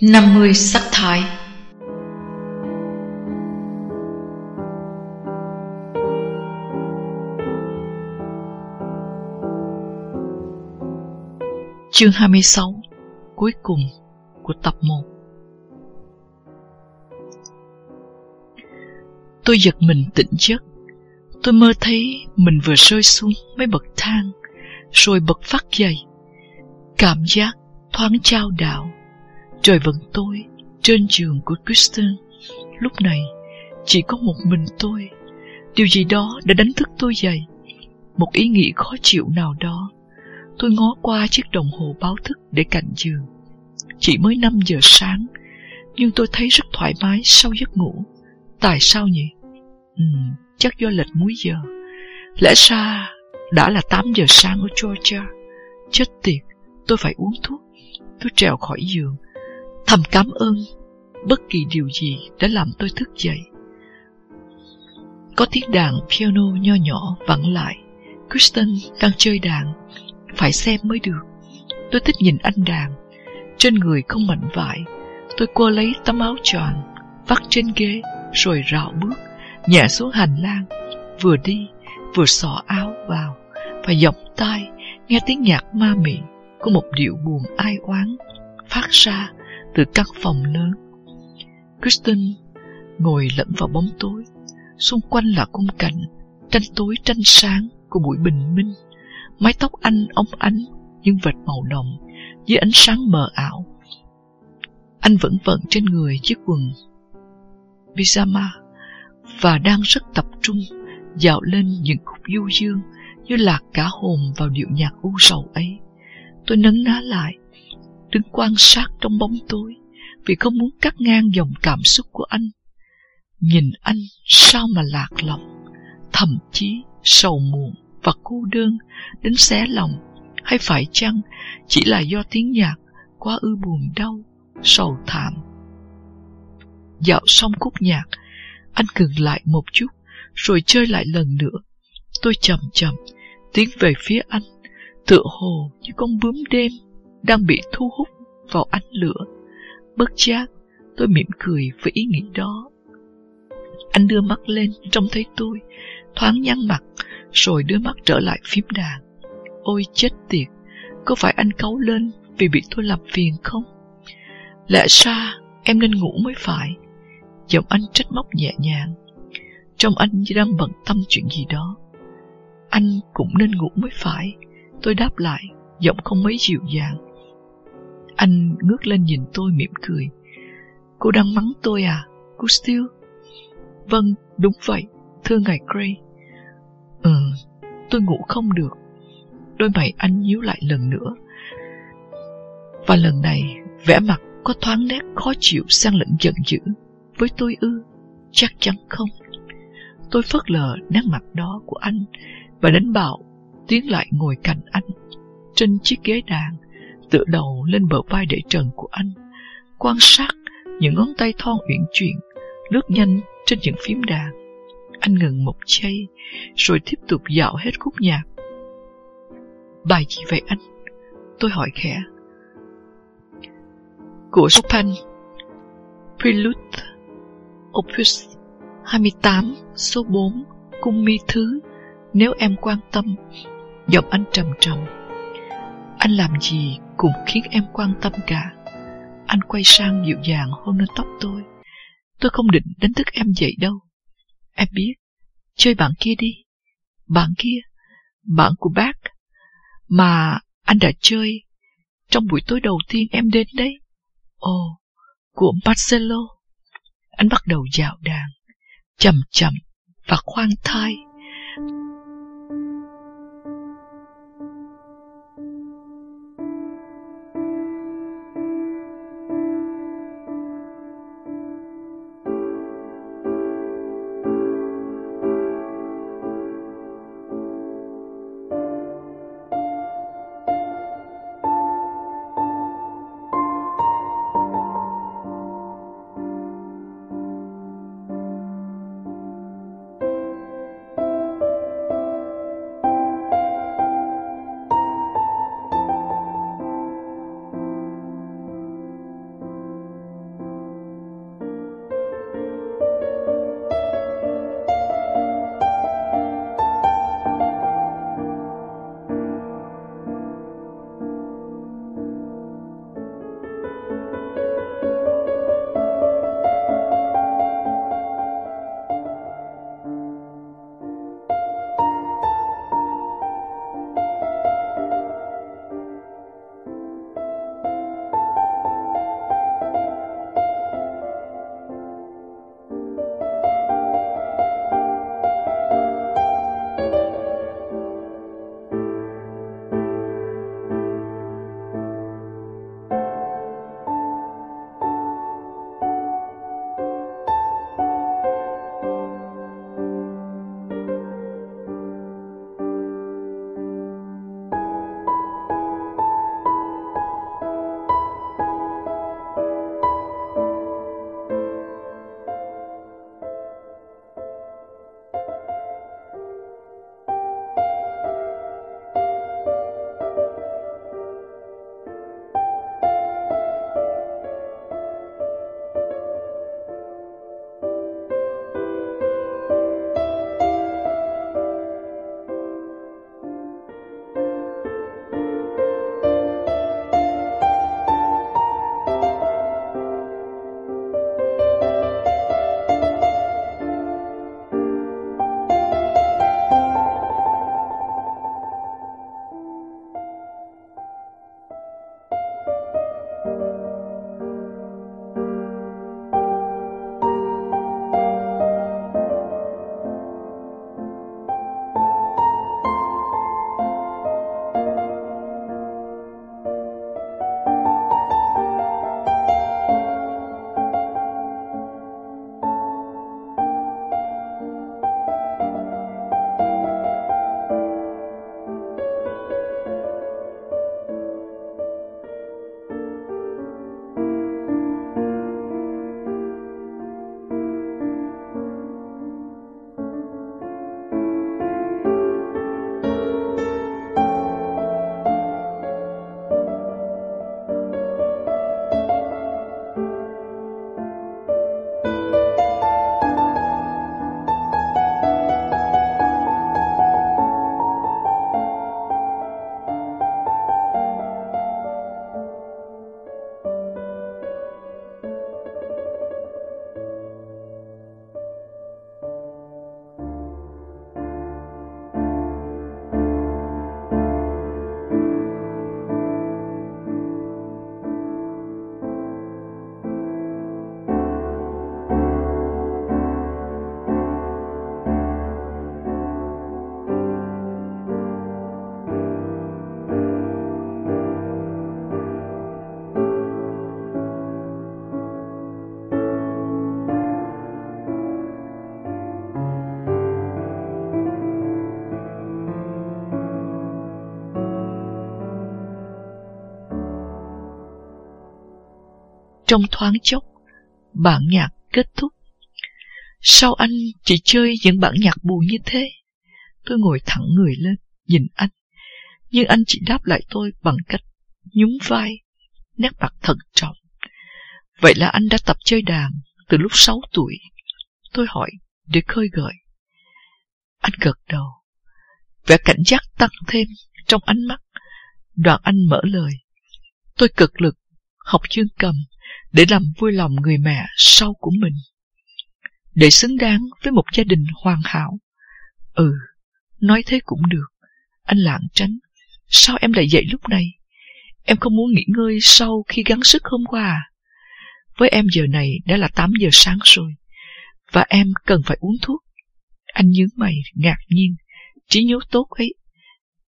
50 sắc thái Chương 26 Cuối cùng của tập 1 Tôi giật mình tỉnh giấc. Tôi mơ thấy mình vừa rơi xuống mấy bậc thang, Rồi bật phát dậy. Cảm giác thoáng trao đảo. Trời vẫn tối Trên giường của Kristen. Lúc này Chỉ có một mình tôi. Điều gì đó đã đánh thức tôi dậy. Một ý nghĩ khó chịu nào đó. Tôi ngó qua chiếc đồng hồ báo thức để cạnh giường. Chỉ mới 5 giờ sáng Nhưng tôi thấy rất thoải mái sau giấc ngủ. Tại sao nhỉ? Ừ, chắc do lệch múi giờ. Lẽ ra đã là 8 giờ sáng ở Georgia. Chết tiệt, tôi phải uống thuốc. Tôi trèo khỏi giường. Thầm cảm ơn bất kỳ điều gì đã làm tôi thức dậy. Có tiếng đàn piano nho nhỏ vẳng lại. Kristen đang chơi đàn. Phải xem mới được. Tôi thích nhìn anh đàn. Trên người không mảnh vải. Tôi qua lấy tấm áo tròn, vắt trên ghế, rồi rảo bước, nhẹ xuống hành lang. Vừa đi, vừa xỏ áo vào, và giọng tai nghe tiếng nhạc ma mị của một điệu buồn ai oán phát ra từ căn phòng lớn. Kristen ngồi lẫn vào bóng tối, xung quanh là khung cảnh tranh tối tranh sáng của buổi bình minh. Mái tóc anh óng ánh những vệt màu đồng dưới ánh sáng mờ ảo. Anh vẫn vận trên người chiếc quần pyjama và đang rất tập trung dạo lên những khúc du dương như lạc cả hồn vào điệu nhạc u sầu ấy. Tôi nấn ná lại đứng quan sát trong bóng tối vì không muốn cắt ngang dòng cảm xúc của anh. Nhìn anh sao mà lạc lòng, thậm chí sầu muộn và cô đơn đến xé lòng, hay phải chăng chỉ là do tiếng nhạc quá ư buồn đau, sầu thảm. Dạo xong khúc nhạc, anh ngừng lại một chút, rồi chơi lại lần nữa. Tôi chậm chậm tiến về phía anh, tựa hồ như con bướm đêm đang bị thu hút vào ánh lửa. Bất giác, tôi mỉm cười với ý nghĩ đó. Anh đưa mắt lên trông thấy tôi, thoáng nhăn mặt, rồi đưa mắt trở lại phím đàn. Ôi chết tiệt, có phải anh cấu lên vì bị tôi làm phiền không? Lẽ ra em nên ngủ mới phải. Giọng anh trách móc nhẹ nhàng. Trong anh như đang bận tâm chuyện gì đó. Anh cũng nên ngủ mới phải. Tôi đáp lại, giọng không mấy dịu dàng. Anh ngước lên nhìn tôi mỉm cười. Cô đang mắng tôi à, cô Steele? Vâng, đúng vậy, thưa ngài Gray. Ừ, tôi ngủ không được. Đôi mày anh nhíu lại lần nữa. Và lần này, vẻ mặt có thoáng nét khó chịu sang lẫn giận dữ. Với tôi ư, chắc chắn không. Tôi phớt lờ nét mặt đó của anh và đánh bảo tiến lại ngồi cạnh anh trên chiếc ghế đàn tựa đầu lên bờ vai để trần của anh, quan sát những ngón tay thon uyển chuyển, lướt nhanh trên những phím đàn. Anh ngừng một giây, rồi tiếp tục dạo hết khúc nhạc. Bài gì vậy anh? Tôi hỏi khẽ. Của Chopin, Prelude, Opus 28, số 4, cung mi thứ, nếu em quan tâm. Giọng anh trầm trầm. Anh làm gì cũng khiến em quan tâm cả. Anh quay sang dịu dàng hôn lên tóc tôi. Tôi không định đánh thức em dậy đâu. Em biết, chơi bạn kia đi. Bạn kia, bạn của bác, mà anh đã chơi trong buổi tối đầu tiên em đến đấy. Ồ, của Marcelo. Anh bắt đầu dạo đàn, chậm chậm và khoan thai. Trong thoáng chốc, bản nhạc kết thúc. Sao anh chỉ chơi những bản nhạc buồn như thế? Tôi ngồi thẳng người lên, nhìn anh. Nhưng anh chỉ đáp lại tôi bằng cách nhún vai, nét mặt thận trọng. Vậy là anh đã tập chơi đàn từ lúc 6 tuổi. Tôi hỏi để khơi gợi. Anh gật đầu. Vẻ cảnh giác tăng thêm trong ánh mắt. Đoạn anh mở lời. Tôi cực lực học chương cầm để làm vui lòng người mẹ sau của mình. Để xứng đáng với một gia đình hoàn hảo. Ừ, nói thế cũng được. Anh lạng tránh. Sao em lại dậy lúc này? Em không muốn nghỉ ngơi sau khi gắng sức hôm qua à? Với em giờ này đã là 8 giờ sáng rồi. Và em cần phải uống thuốc. Anh nhướng mày, ngạc nhiên. Trí nhớ tốt ấy.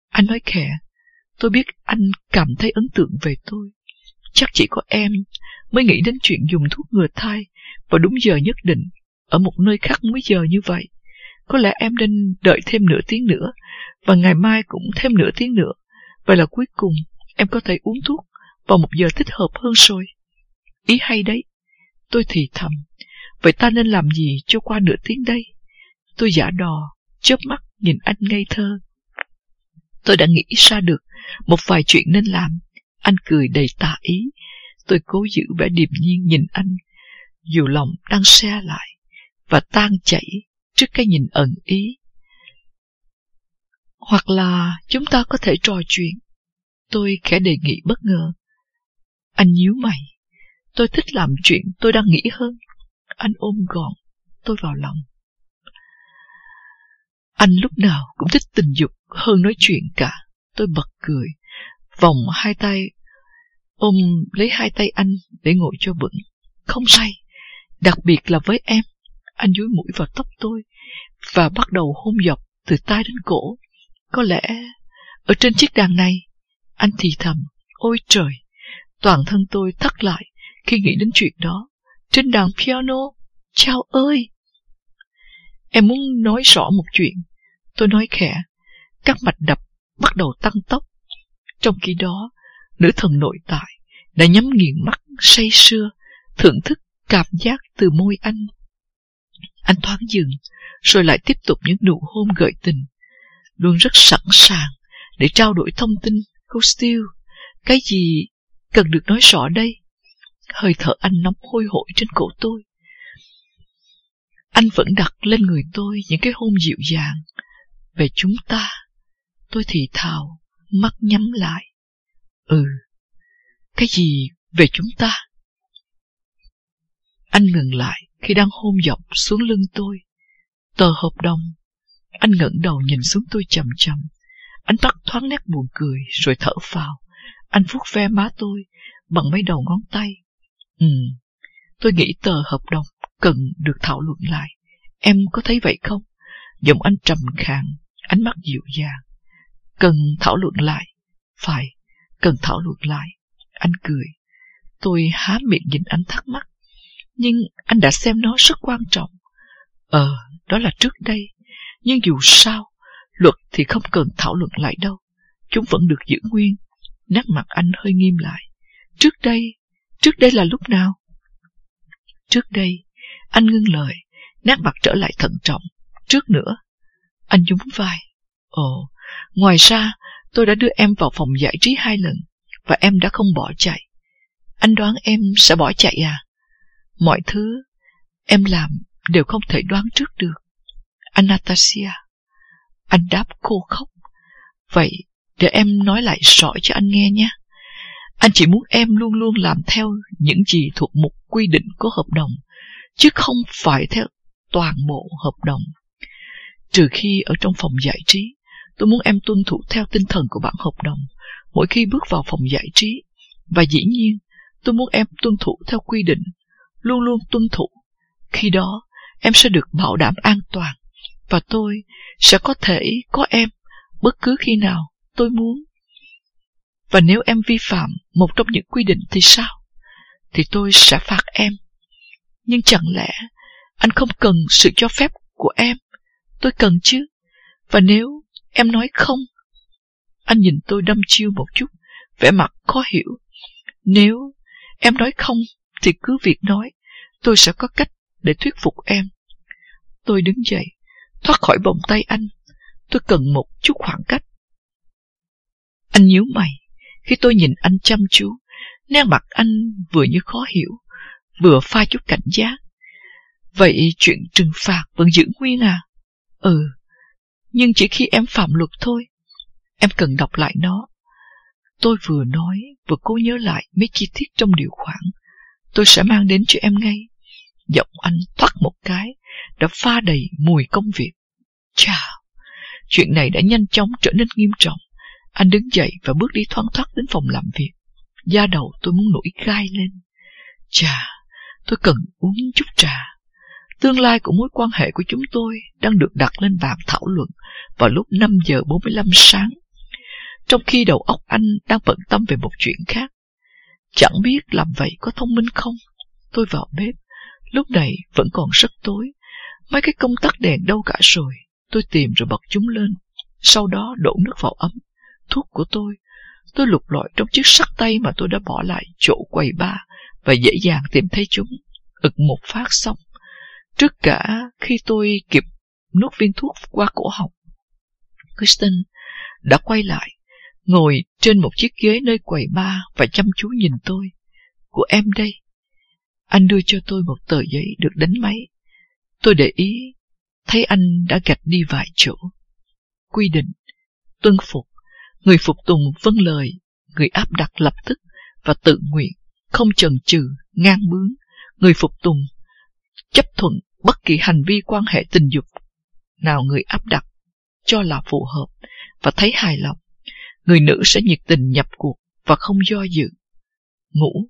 Anh nói khẽ. Tôi biết anh cảm thấy ấn tượng về tôi. Chắc chỉ có em mới nghĩ đến chuyện dùng thuốc ngừa thai vào đúng giờ nhất định, ở một nơi khác múi giờ như vậy. Có lẽ em nên đợi thêm nửa tiếng nữa, và ngày mai cũng thêm nửa tiếng nữa. Vậy là cuối cùng em có thể uống thuốc vào một giờ thích hợp hơn rồi. Ý hay đấy. Tôi thì thầm. Vậy ta nên làm gì cho qua nửa tiếng đây? Tôi giả đò, chớp mắt nhìn anh ngây thơ. Tôi đã nghĩ ra được một vài chuyện nên làm. Anh cười đầy tà ý. Tôi cố giữ vẻ điềm nhiên nhìn anh, dù lòng đang xe lại và tan chảy trước cái nhìn ẩn ý. Hoặc là chúng ta có thể trò chuyện. Tôi khẽ đề nghị bất ngờ. Anh nhíu mày. Tôi thích làm chuyện tôi đang nghĩ hơn. Anh ôm gọn tôi vào lòng. Anh lúc nào cũng thích tình dục hơn nói chuyện cả. Tôi bật cười, vòng hai tay, ôm lấy hai tay anh để ngồi cho vững. Không sai, đặc biệt là với em. Anh dúi mũi vào tóc tôi và bắt đầu hôn dọc từ tai đến cổ. Có lẽ ở trên chiếc đàn này, anh thì thầm, ôi trời, toàn thân tôi thắt lại khi nghĩ đến chuyện đó. Trên đàn piano, chao ơi! Em muốn nói rõ một chuyện. Tôi nói khẽ, các mạch đập bắt đầu tăng tốc. Trong khi đó, nữ thần nội tại đã nhắm nghiền mắt say sưa, thưởng thức cảm giác từ môi anh. Anh thoáng dừng, rồi lại tiếp tục những nụ hôn gợi tình, luôn rất sẵn sàng để trao đổi thông tin. Cô Steele, cái gì cần được nói rõ đây? Hơi thở anh nóng hôi hổi trên cổ tôi. Anh vẫn đặt lên người tôi những cái hôn dịu dàng. Về chúng ta, tôi thì thào, mắt nhắm lại. Ừ, cái gì về chúng ta? Anh ngừng lại khi đang hôn dọc xuống lưng tôi. Tờ hợp đồng. Anh ngẩng đầu nhìn xuống tôi chầm chầm. Anh bắt thoáng nét buồn cười rồi thở phào. Anh vuốt ve má tôi bằng mấy đầu ngón tay. Ừ, tôi nghĩ tờ hợp đồng cần được thảo luận lại. Em có thấy vậy không? Giọng anh trầm khàn, ánh mắt dịu dàng. Cần thảo luận lại. Phải, cần thảo luận lại. Anh cười. Tôi há miệng nhìn anh thắc mắc. Nhưng anh đã xem nó rất quan trọng. Ờ, đó là trước đây. Nhưng dù sao, luật thì không cần thảo luận lại đâu. Chúng vẫn được giữ nguyên. Nét mặt anh hơi nghiêm lại. Trước đây, trước đây là lúc nào? Trước đây, anh ngưng lời, nét mặt trở lại thận trọng. Trước nữa, anh nhún vai. Ồ, ngoài ra, tôi đã đưa em vào phòng giải trí hai lần, và em đã không bỏ chạy. Anh đoán em sẽ bỏ chạy à? Mọi thứ em làm đều không thể đoán trước được. Anastasia. Anh đáp khô khóc. Vậy, để em nói lại rõ cho anh nghe nhé. Anh chỉ muốn em luôn luôn làm theo những gì thuộc một quy định của hợp đồng, chứ không phải theo toàn bộ hợp đồng. Trừ khi ở trong phòng giải trí, tôi muốn em tuân thủ theo tinh thần của bản hợp đồng mỗi khi bước vào phòng giải trí. Và dĩ nhiên, tôi muốn em tuân thủ theo quy định, luôn luôn tuân thủ. Khi đó, em sẽ được bảo đảm an toàn, và tôi sẽ có thể có em bất cứ khi nào tôi muốn. Và nếu em vi phạm một trong những quy định thì sao? Thì tôi sẽ phạt em. Nhưng chẳng lẽ anh không cần sự cho phép của em? Tôi cần chứ. Và nếu em nói không, anh nhìn tôi đâm chiêu một chút, vẻ mặt khó hiểu. Nếu em nói không, thì cứ việc nói, tôi sẽ có cách để thuyết phục em. Tôi đứng dậy, thoát khỏi vòng tay anh. Tôi cần một chút khoảng cách. Anh nhíu mày, khi tôi nhìn anh chăm chú, nét mặt anh vừa như khó hiểu, vừa pha chút cảnh giác. Vậy chuyện trừng phạt vẫn giữ nguyên à? Ừ, nhưng chỉ khi em phạm luật thôi. Em cần đọc lại nó. Tôi vừa nói, vừa cố nhớ lại mấy chi tiết trong điều khoản. Tôi sẽ mang đến cho em ngay. Giọng anh thoát một cái, đã pha đầy mùi công việc. Chào! Chuyện này đã nhanh chóng trở nên nghiêm trọng. Anh đứng dậy và bước đi thoăn thoắt đến phòng làm việc. Da đầu tôi muốn nổi gai lên. Chà, tôi cần uống chút trà. Tương lai của mối quan hệ của chúng tôi đang được đặt lên bàn thảo luận vào lúc 5 giờ 45 sáng. Trong khi đầu óc anh đang bận tâm về một chuyện khác. Chẳng biết làm vậy có thông minh không? Tôi vào bếp. Lúc này vẫn còn rất tối. Mấy cái công tắc đèn đâu cả rồi. Tôi tìm rồi bật chúng lên. Sau đó đổ nước vào ấm. Thuốc của tôi. Tôi lục lọi trong chiếc sắt tay mà tôi đã bỏ lại chỗ quầy ba và dễ dàng tìm thấy chúng. ực một phát xong. Trước cả khi tôi kịp nuốt viên thuốc qua cổ họng, Kristen đã quay lại, ngồi trên một chiếc ghế nơi quầy ba và chăm chú nhìn tôi. Của em đây. Anh đưa cho tôi một tờ giấy được đánh máy. Tôi để ý, thấy anh đã gạch đi vài chỗ. Quy định, tuân phục, người phục tùng vâng lời, người áp đặt lập tức và tự nguyện, không chần chừ, ngang bướng, người phục tùng, chấp thuận bất kỳ hành vi quan hệ tình dục nào người áp đặt cho là phù hợp và thấy hài lòng, người nữ sẽ nhiệt tình nhập cuộc và không do dự. Ngủ,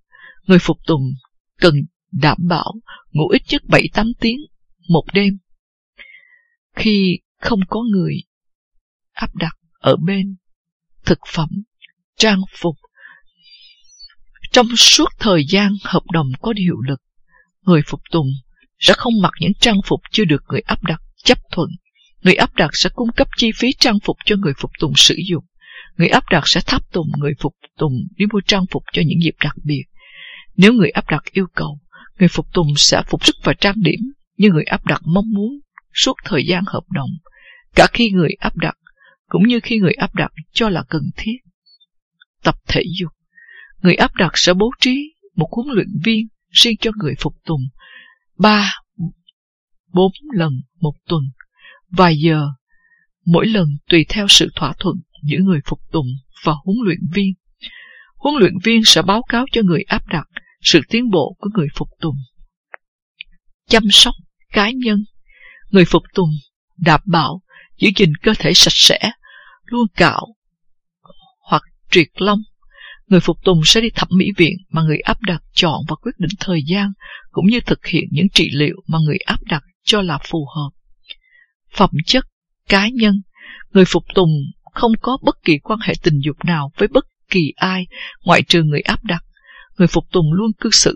người phục tùng cần đảm bảo ngủ ít nhất 7-8 tiếng một đêm. Khi không có người áp đặt ở bên, thực phẩm, trang phục. Trong suốt thời gian hợp đồng có hiệu lực, người phục tùng sẽ không mặc những trang phục chưa được người áp đặt chấp thuận. Người áp đặt sẽ cung cấp chi phí trang phục cho người phục tùng sử dụng. Người áp đặt sẽ tháp tùng người phục tùng đi mua trang phục cho những dịp đặc biệt. Nếu người áp đặt yêu cầu, người phục tùng sẽ phục sức và trang điểm như người áp đặt mong muốn suốt thời gian hợp đồng, cả khi người áp đặt cũng như khi người áp đặt cho là cần thiết. Tập thể dục Người áp đặt sẽ bố trí một huấn luyện viên riêng cho người phục tùng ba, bốn lần một tuần, vài giờ, mỗi lần tùy theo sự thỏa thuận giữa người phục tùng và huấn luyện viên. Huấn luyện viên sẽ báo cáo cho người áp đặt sự tiến bộ của người phục tùng. Chăm sóc cá nhân Người phục tùng đảm bảo giữ gìn cơ thể sạch sẽ, luôn cạo hoặc triệt lông Người phục tùng sẽ đi thẩm mỹ viện mà người áp đặt chọn và quyết định thời gian, cũng như thực hiện những trị liệu mà người áp đặt cho là phù hợp. Phẩm chất, cá nhân, người phục tùng không có bất kỳ quan hệ tình dục nào với bất kỳ ai ngoại trừ người áp đặt. Người phục tùng luôn cư xử,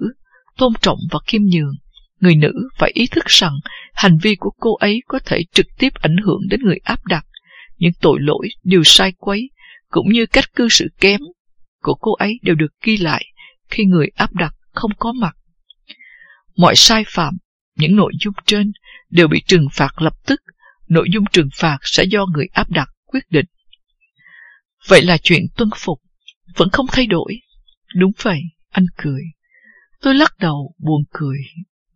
tôn trọng và khiêm nhường. Người nữ phải ý thức rằng hành vi của cô ấy có thể trực tiếp ảnh hưởng đến người áp đặt. Những tội lỗi, điều sai quấy, cũng như cách cư xử kém của cô ấy đều được ghi lại khi người áp đặt không có mặt. Mọi sai phạm, những nội dung trên đều bị trừng phạt lập tức, nội dung trừng phạt sẽ do người áp đặt quyết định. Vậy là chuyện tuân phục, vẫn không thay đổi. Đúng vậy, anh cười. Tôi lắc đầu, buồn cười,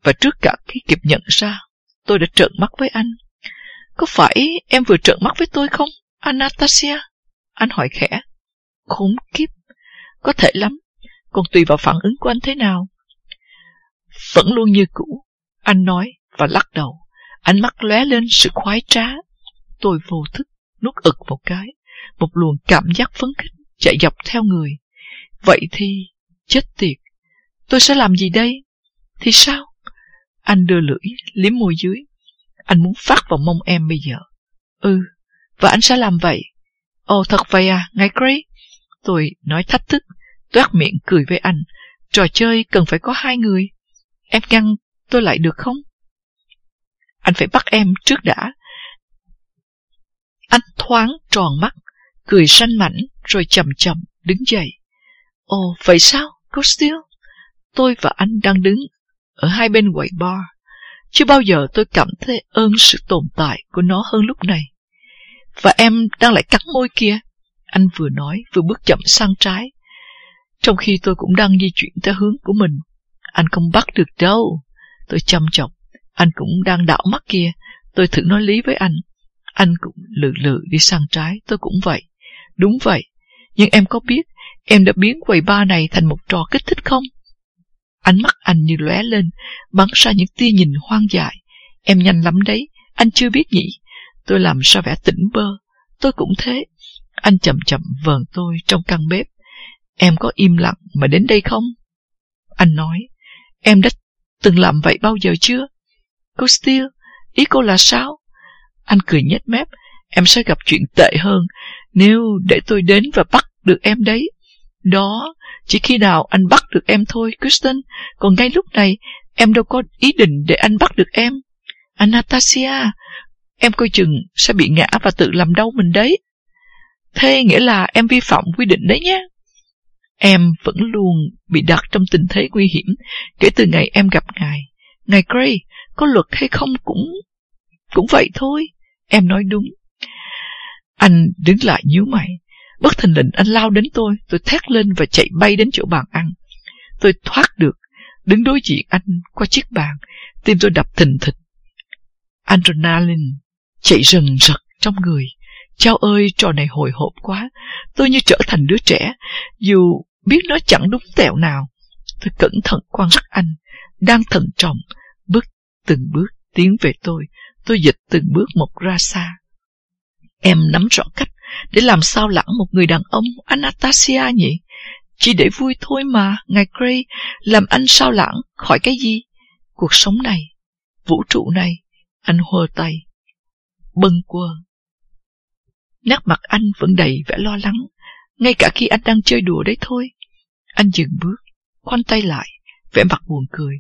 và trước cả khi kịp nhận ra, tôi đã trợn mắt với anh. Có phải em vừa trợn mắt với tôi không, Anastasia? Anh hỏi khẽ. Khốn kiếp, có thể lắm, còn tùy vào phản ứng của anh thế nào. Vẫn luôn như cũ, anh nói và lắc đầu. Ánh mắt lóe lên sự khoái trá. Tôi vô thức, nuốt ực một cái. Một luồng cảm giác phấn khích chạy dọc theo người. Vậy thì, chết tiệt, tôi sẽ làm gì đây? Thì sao? Anh đưa lưỡi, liếm môi dưới. Anh muốn phát vào mông em bây giờ. Ừ, và anh sẽ làm vậy. Ồ, thật vậy à, ngài Gray? Tôi nói thách thức, toát miệng cười với anh. Trò chơi cần phải có hai người. Em ngăn tôi lại được không? Anh phải bắt em trước đã. Anh thoáng tròn mắt, cười sanh mảnh, rồi chậm chậm đứng dậy. Ồ, vậy sao, cô Steele? tôi và anh đang đứng ở hai bên quầy bar. Chưa bao giờ tôi cảm thấy ơn sự tồn tại của nó hơn lúc này. Và em đang lại cắn môi kia. Anh vừa nói vừa bước chậm sang trái. Trong khi tôi cũng đang di chuyển theo hướng của mình. Anh không bắt được đâu. Tôi chăm chọc. Anh cũng đang đảo mắt kia. Tôi thử nói lý với anh. Anh cũng lự lự đi sang trái. Tôi cũng vậy. Đúng vậy. Nhưng em có biết em đã biến quầy ba này thành một trò kích thích không? Ánh mắt anh như lóe lên, bắn ra những tia nhìn hoang dại. Em nhanh lắm đấy, anh chưa biết nhỉ. Tôi làm sao vẻ tỉnh bơ. Tôi cũng thế. Anh chậm chậm vờn tôi trong căn bếp. Em có im lặng mà đến đây không? Anh nói, em đã từng làm vậy bao giờ chưa? Cô Steele, ý cô là sao? Anh cười nhếch mép, em sẽ gặp chuyện tệ hơn nếu để tôi đến và bắt được em đấy. Đó, chỉ khi nào anh bắt được em thôi, Kristen. Còn ngay lúc này, em đâu có ý định để anh bắt được em. Anastasia, em coi chừng sẽ bị ngã và tự làm đau mình đấy. Thế nghĩa là em vi phạm quy định đấy nhé. Em vẫn luôn bị đặt trong tình thế nguy hiểm kể từ ngày em gặp ngài. Ngài Gray, có luật hay không cũng cũng vậy thôi. Em nói đúng. Anh đứng lại nhíu mày. Bất thình lình anh lao đến tôi, tôi thét lên và chạy bay đến chỗ bàn ăn. Tôi thoát được, đứng đối diện anh qua chiếc bàn, tim tôi đập thình thịch. Adrenaline chạy rần rật trong người. Chao ơi, trò này hồi hộp quá. Tôi như trở thành đứa trẻ, dù biết nó chẳng đúng tẹo nào. Tôi cẩn thận quan sát anh, đang thận trọng, bước từng bước tiến về tôi. Tôi dịch từng bước một ra xa. Em nắm rõ cách để làm sao lãng một người đàn ông Anastasia nhỉ? Chỉ để vui thôi mà, ngài Gray, làm anh sao lãng khỏi cái gì? Cuộc sống này, vũ trụ này, anh hơ tay, bâng quơ. Nét mặt anh vẫn đầy vẻ lo lắng, ngay cả khi anh đang chơi đùa đấy thôi. Anh dừng bước, khoanh tay lại, vẻ mặt buồn cười.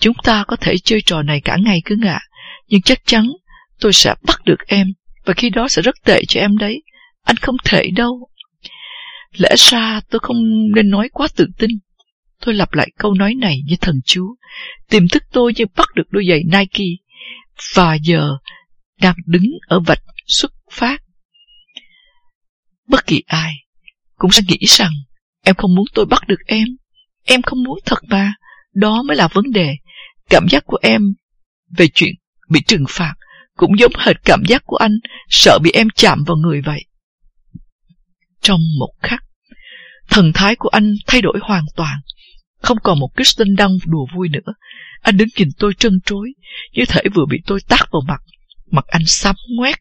Chúng ta có thể chơi trò này cả ngày cứ ngạ, nhưng chắc chắn tôi sẽ bắt được em, và khi đó sẽ rất tệ cho em đấy. Anh không thể đâu. Lẽ ra tôi không nên nói quá tự tin. Tôi lặp lại câu nói này như thần chú. Tiềm thức tôi như bắt được đôi giày Nike. Và giờ đang đứng ở vạch xuất phát. Bất kỳ ai cũng sẽ nghĩ rằng em không muốn tôi bắt được em. Em không muốn thật mà. Đó mới là vấn đề. Cảm giác của em về chuyện bị trừng phạt cũng giống hệt cảm giác của anh sợ bị em chạm vào người vậy. Trong một khắc, thần thái của anh thay đổi hoàn toàn. Không còn một Kristen đang đùa vui nữa. Anh đứng nhìn tôi trân trối, như thể vừa bị tôi tát vào mặt. Mặt anh xám ngoét.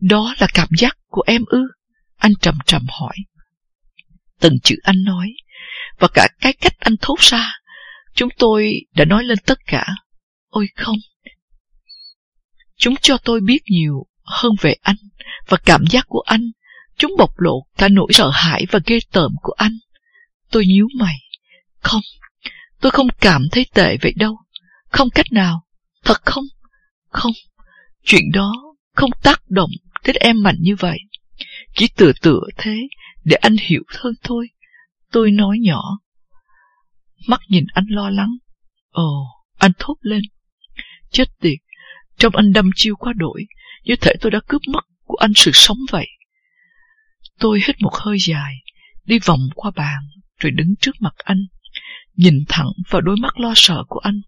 Đó là cảm giác của em ư? Anh trầm trầm hỏi. Từng chữ anh nói, và cả cái cách anh thốt ra, chúng tôi đã nói lên tất cả. Ôi không! Chúng cho tôi biết nhiều hơn về anh và cảm giác của anh Chúng bộc lộ cả nỗi sợ hãi và ghê tởm của anh. Tôi nhíu mày. Không, tôi không cảm thấy tệ vậy đâu. Không cách nào. Thật không? Không, chuyện đó không tác động đến em mạnh như vậy. Chỉ tựa tựa thế để anh hiểu hơn thôi. Tôi nói nhỏ. Mắt nhìn anh lo lắng. Ồ, anh thốt lên. Chết tiệt, trong anh đâm chiêu quá đổi, như thể tôi đã cướp mất của anh sự sống vậy. Tôi hít một hơi dài, đi vòng qua bàn, rồi đứng trước mặt anh, nhìn thẳng vào đôi mắt lo sợ của anh.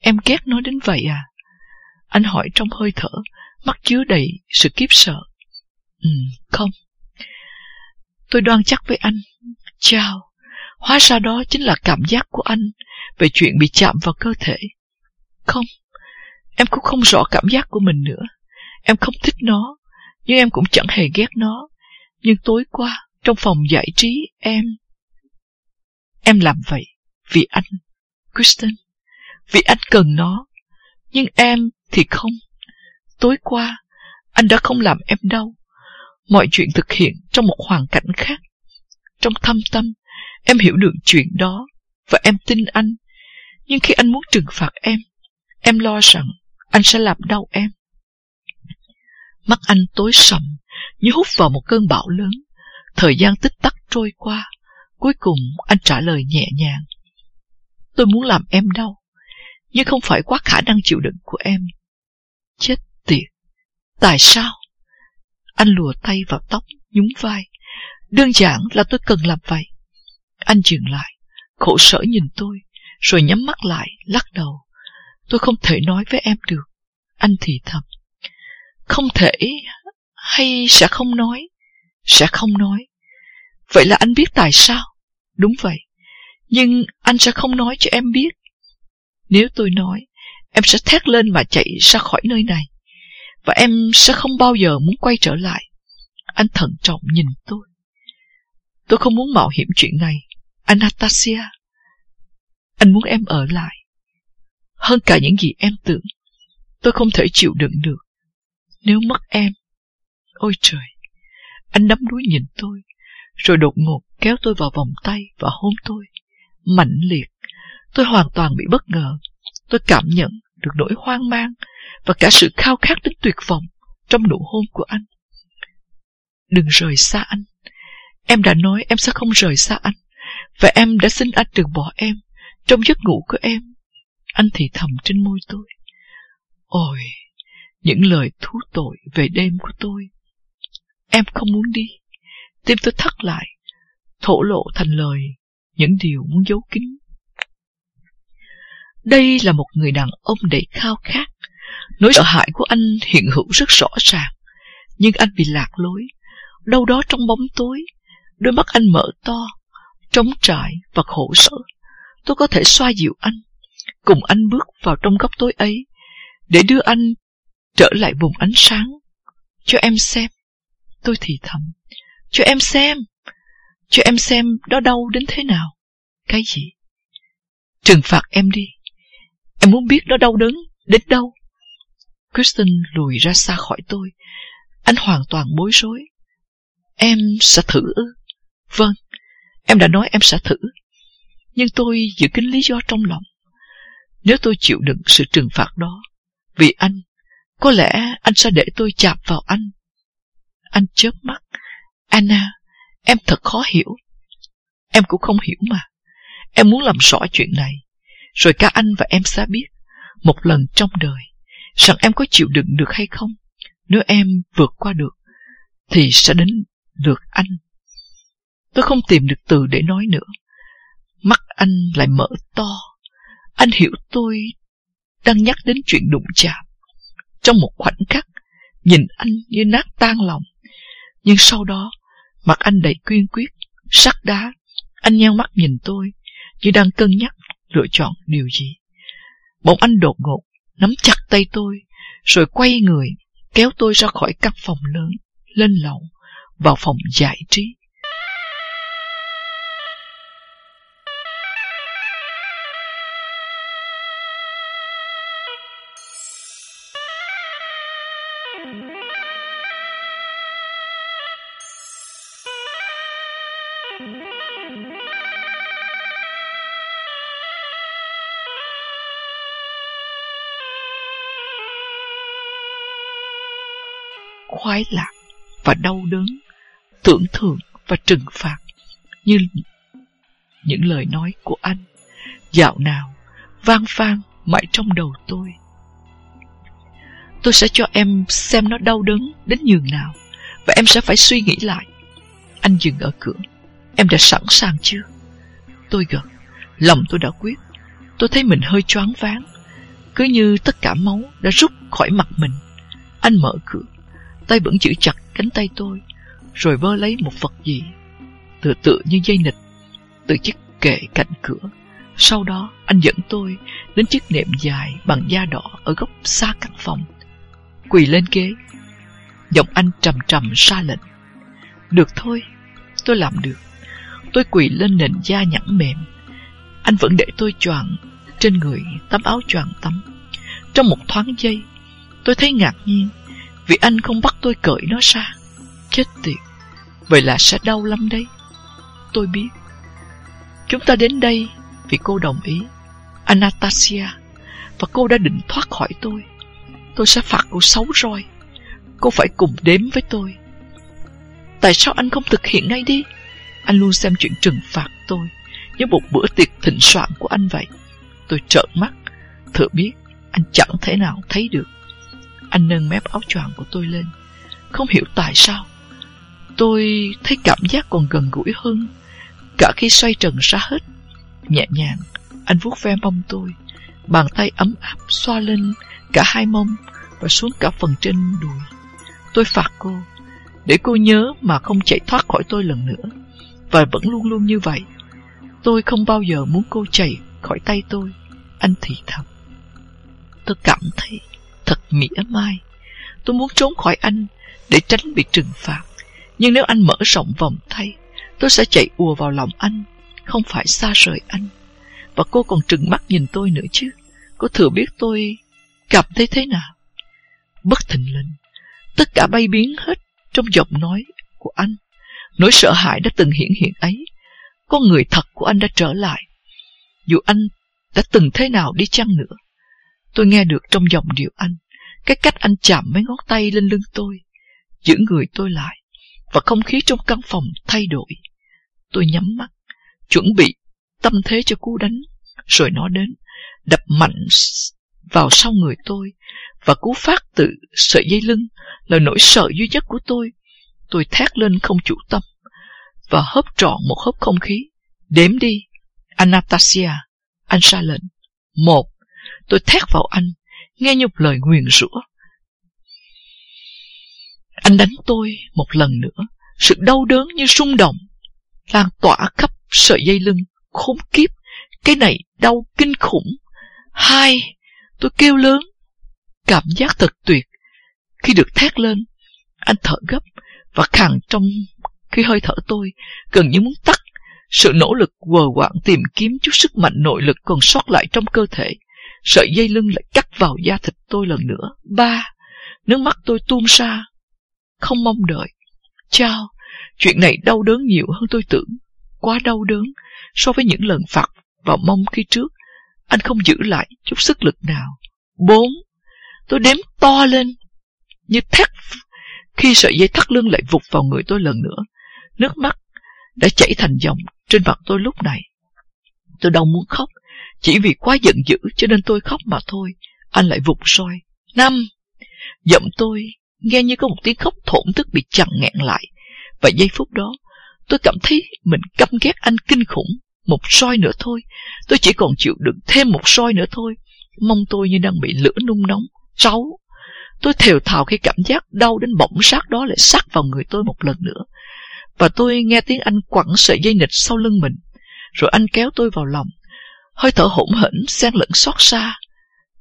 Em ghét nói đến vậy à? Anh hỏi trong hơi thở, mắt chứa đầy sự kiếp sợ. Ừ, không. Tôi đoan chắc với anh. Chào. Hóa ra đó chính là cảm giác của anh về chuyện bị chạm vào cơ thể. Không, em cũng không rõ cảm giác của mình nữa. Em không thích nó, nhưng em cũng chẳng hề ghét nó. Nhưng tối qua, trong phòng giải trí, em... Em làm vậy vì anh, Kristen. Vì anh cần nó. Nhưng em thì không. Tối qua, anh đã không làm em đau. Mọi chuyện thực hiện trong một hoàn cảnh khác. Trong thâm tâm, em hiểu được chuyện đó và em tin anh. Nhưng khi anh muốn trừng phạt em, em lo rằng anh sẽ làm đau em. Mắt anh tối sầm như hút vào một cơn bão lớn. Thời gian tích tắc trôi qua. Cuối cùng anh trả lời nhẹ nhàng. Tôi muốn làm em đau, nhưng không phải quá khả năng chịu đựng của em. Chết tiệt! Tại sao? Anh lùa tay vào tóc, nhún vai. Đơn giản là tôi cần làm vậy. Anh dừng lại, khổ sở nhìn tôi, rồi nhắm mắt lại, lắc đầu. Tôi không thể nói với em được. Anh thì thầm. Không thể, hay sẽ không nói? Sẽ không nói. Vậy là anh biết tại sao? Đúng vậy. Nhưng anh sẽ không nói cho em biết. Nếu tôi nói, em sẽ thét lên mà chạy ra khỏi nơi này. Và em sẽ không bao giờ muốn quay trở lại. Anh thận trọng nhìn tôi. Tôi không muốn mạo hiểm chuyện này. Anastasia. Anh muốn em ở lại. Hơn cả những gì em tưởng. Tôi không thể chịu đựng được. Nếu mất em. Ôi trời. Anh đắm đuối nhìn tôi. Rồi đột ngột kéo tôi vào vòng tay và hôn tôi. Mạnh liệt. Tôi hoàn toàn bị bất ngờ. Tôi cảm nhận được nỗi hoang mang và cả sự khao khát đến tuyệt vọng trong nụ hôn của anh. Đừng rời xa anh. Em đã nói em sẽ không rời xa anh. Và em đã xin anh đừng bỏ em trong giấc ngủ của em. Anh thì thầm trên môi tôi. Ôi, những lời thú tội về đêm của tôi. Em không muốn đi. Tim tôi thắt lại, thổ lộ thành lời những điều muốn giấu kín. Đây là một người đàn ông đầy khao khát. Nỗi sợ hãi của anh hiện hữu rất rõ ràng. Nhưng anh bị lạc lối. Đâu đó trong bóng tối, đôi mắt anh mở to, trống trải và khổ sở. Tôi có thể xoa dịu anh, cùng anh bước vào trong góc tối ấy, để đưa anh trở lại vùng ánh sáng. Cho em xem. Tôi thì thầm. Cho em xem. Cho em xem đó đau đến thế nào. Cái gì? Trừng phạt em đi. Em muốn biết nó đau đớn đến đâu. Kristen lùi ra xa khỏi tôi. Anh hoàn toàn bối rối. Em sẽ thử ư? Vâng, em đã nói em sẽ thử. Nhưng tôi giữ kín lý do trong lòng. Nếu tôi chịu đựng sự trừng phạt đó, vì anh, có lẽ anh sẽ để tôi chạm vào anh. Anh chớp mắt. Anna, em thật khó hiểu. Em cũng không hiểu mà. Em muốn làm rõ chuyện này. Rồi cả anh và em sẽ biết, một lần trong đời, rằng em có chịu đựng được hay không. Nếu em vượt qua được, thì sẽ đến được anh. Tôi không tìm được từ để nói nữa. Mắt anh lại mở to. Anh hiểu tôi đang nhắc đến chuyện đụng chạm. Trong một khoảnh khắc, nhìn anh như nát tan lòng. Nhưng sau đó, mặt anh đầy quyên quyết, sắc đá. Anh nheo mắt nhìn tôi, như đang cân nhắc lựa chọn điều gì. Bỗng anh đột ngột, nắm chặt tay tôi, rồi quay người, kéo tôi ra khỏi căn phòng lớn, lên lầu, vào phòng giải trí. Khoái lạc và đau đớn, tưởng thưởng và trừng phạt như những lời nói của anh dạo nào vang vang mãi trong đầu tôi. Tôi sẽ cho em xem nó đau đớn đến nhường nào và em sẽ phải suy nghĩ lại. Anh dừng ở cửa. Em đã sẵn sàng chưa? Tôi gật. Lòng tôi đã quyết. Tôi thấy mình hơi choáng váng. Cứ như tất cả máu đã rút khỏi mặt mình. Anh mở cửa tay vẫn giữ chặt cánh tay tôi, rồi vơ lấy một vật gì, tựa tựa như dây nịch, từ chiếc kệ cạnh cửa. Sau đó, anh dẫn tôi đến chiếc nệm dài bằng da đỏ ở góc xa căn phòng. Quỳ lên ghế, giọng anh trầm trầm xa lệnh. Được thôi, tôi làm được. Tôi quỳ lên nền da nhẵn mềm. Anh vẫn để tôi choàng trên người tấm áo choàng tắm. Trong một thoáng giây, tôi thấy ngạc nhiên vì anh không bắt tôi cởi nó ra. Chết tiệt, vậy là sẽ đau lắm đấy. Tôi biết. Chúng ta đến đây vì cô đồng ý. Anastasia, và cô đã định thoát khỏi tôi. Tôi sẽ phạt cô xấu roi. Cô phải cùng đếm với tôi. Tại sao anh không thực hiện ngay đi? Anh luôn xem chuyện trừng phạt tôi như một bữa tiệc thịnh soạn của anh vậy. Tôi trợn mắt, thừa biết anh chẳng thể nào thấy được. Anh nâng mép áo choàng của tôi lên. Không hiểu tại sao. Tôi thấy cảm giác còn gần gũi hơn cả khi xoay trần ra hết. Nhẹ nhàng, anh vuốt ve mông tôi. Bàn tay ấm áp xoa lên cả hai mông và xuống cả phần trên đùi. Tôi phạt cô, để cô nhớ mà không chạy thoát khỏi tôi lần nữa. Và vẫn luôn luôn như vậy. Tôi không bao giờ muốn cô chạy khỏi tay tôi. Anh thì thầm. Tôi cảm thấy thật mỉa mai. Tôi muốn trốn khỏi anh để tránh bị trừng phạt. Nhưng nếu anh mở rộng vòng tay, tôi sẽ chạy ùa vào lòng anh, không phải xa rời anh. Và cô còn trừng mắt nhìn tôi nữa chứ. Cô thừa biết tôi cảm thấy thế nào. Bất thình lình, tất cả bay biến hết trong giọng nói của anh. Nỗi sợ hãi đã từng hiện hiện ấy. Con người thật của anh đã trở lại. Dù anh đã từng thế nào đi chăng nữa. Tôi nghe được trong giọng điệu anh, cái cách anh chạm mấy ngón tay lên lưng tôi, giữ người tôi lại, và không khí trong căn phòng thay đổi. Tôi nhắm mắt, chuẩn bị tâm thế cho cú đánh, rồi nó đến, đập mạnh vào sau người tôi, và cú phát từ sợi dây lưng là nỗi sợ duy nhất của tôi. Tôi thét lên không chủ tâm, và hớp trọn một hớp không khí. Đếm đi, Anastasia, anh ra lệnh. Một, tôi thét vào anh, nghe nhục lời nguyền rủa. Anh đánh tôi một lần nữa, sự đau đớn như rung động, lan tỏa khắp sợi dây lưng, khốn kiếp, cái này đau kinh khủng. Hai, tôi kêu lớn, cảm giác thật tuyệt. Khi được thét lên, anh thở gấp và khàn trong khi hơi thở tôi gần như muốn tắt. Sự nỗ lực quờ quạng tìm kiếm chút sức mạnh nội lực còn sót lại trong cơ thể. Sợi dây lưng lại cắt vào da thịt tôi lần nữa. Ba, nước mắt tôi tuôn ra. Không mong đợi. Chao, chuyện này đau đớn nhiều hơn tôi tưởng. Quá đau đớn so với những lần phạt vào mông khi trước. Anh không giữ lại chút sức lực nào. Bốn, tôi đếm to lên. Như thét khi sợi dây thắt lưng lại vụt vào người tôi lần nữa. Nước mắt đã chảy thành dòng trên mặt tôi lúc này. Tôi đâu muốn khóc, chỉ vì quá giận dữ cho nên tôi khóc mà thôi. Anh lại vụt soi. Năm. Giọng tôi nghe như có một tiếng khóc thổn thức bị chặn nghẹn lại. Và giây phút đó, tôi cảm thấy mình căm ghét anh kinh khủng. Một soi nữa thôi, tôi chỉ còn chịu đựng thêm một soi nữa thôi. Mong tôi như đang bị lửa nung nóng. Sáu, tôi thều thào khi cảm giác đau đến bỗng sát đó lại sát vào người tôi một lần nữa. Và tôi nghe tiếng anh quẳng sợi dây nịch sau lưng mình. Rồi anh kéo tôi vào lòng. Hơi thở hỗn hển xen lẫn xót xa.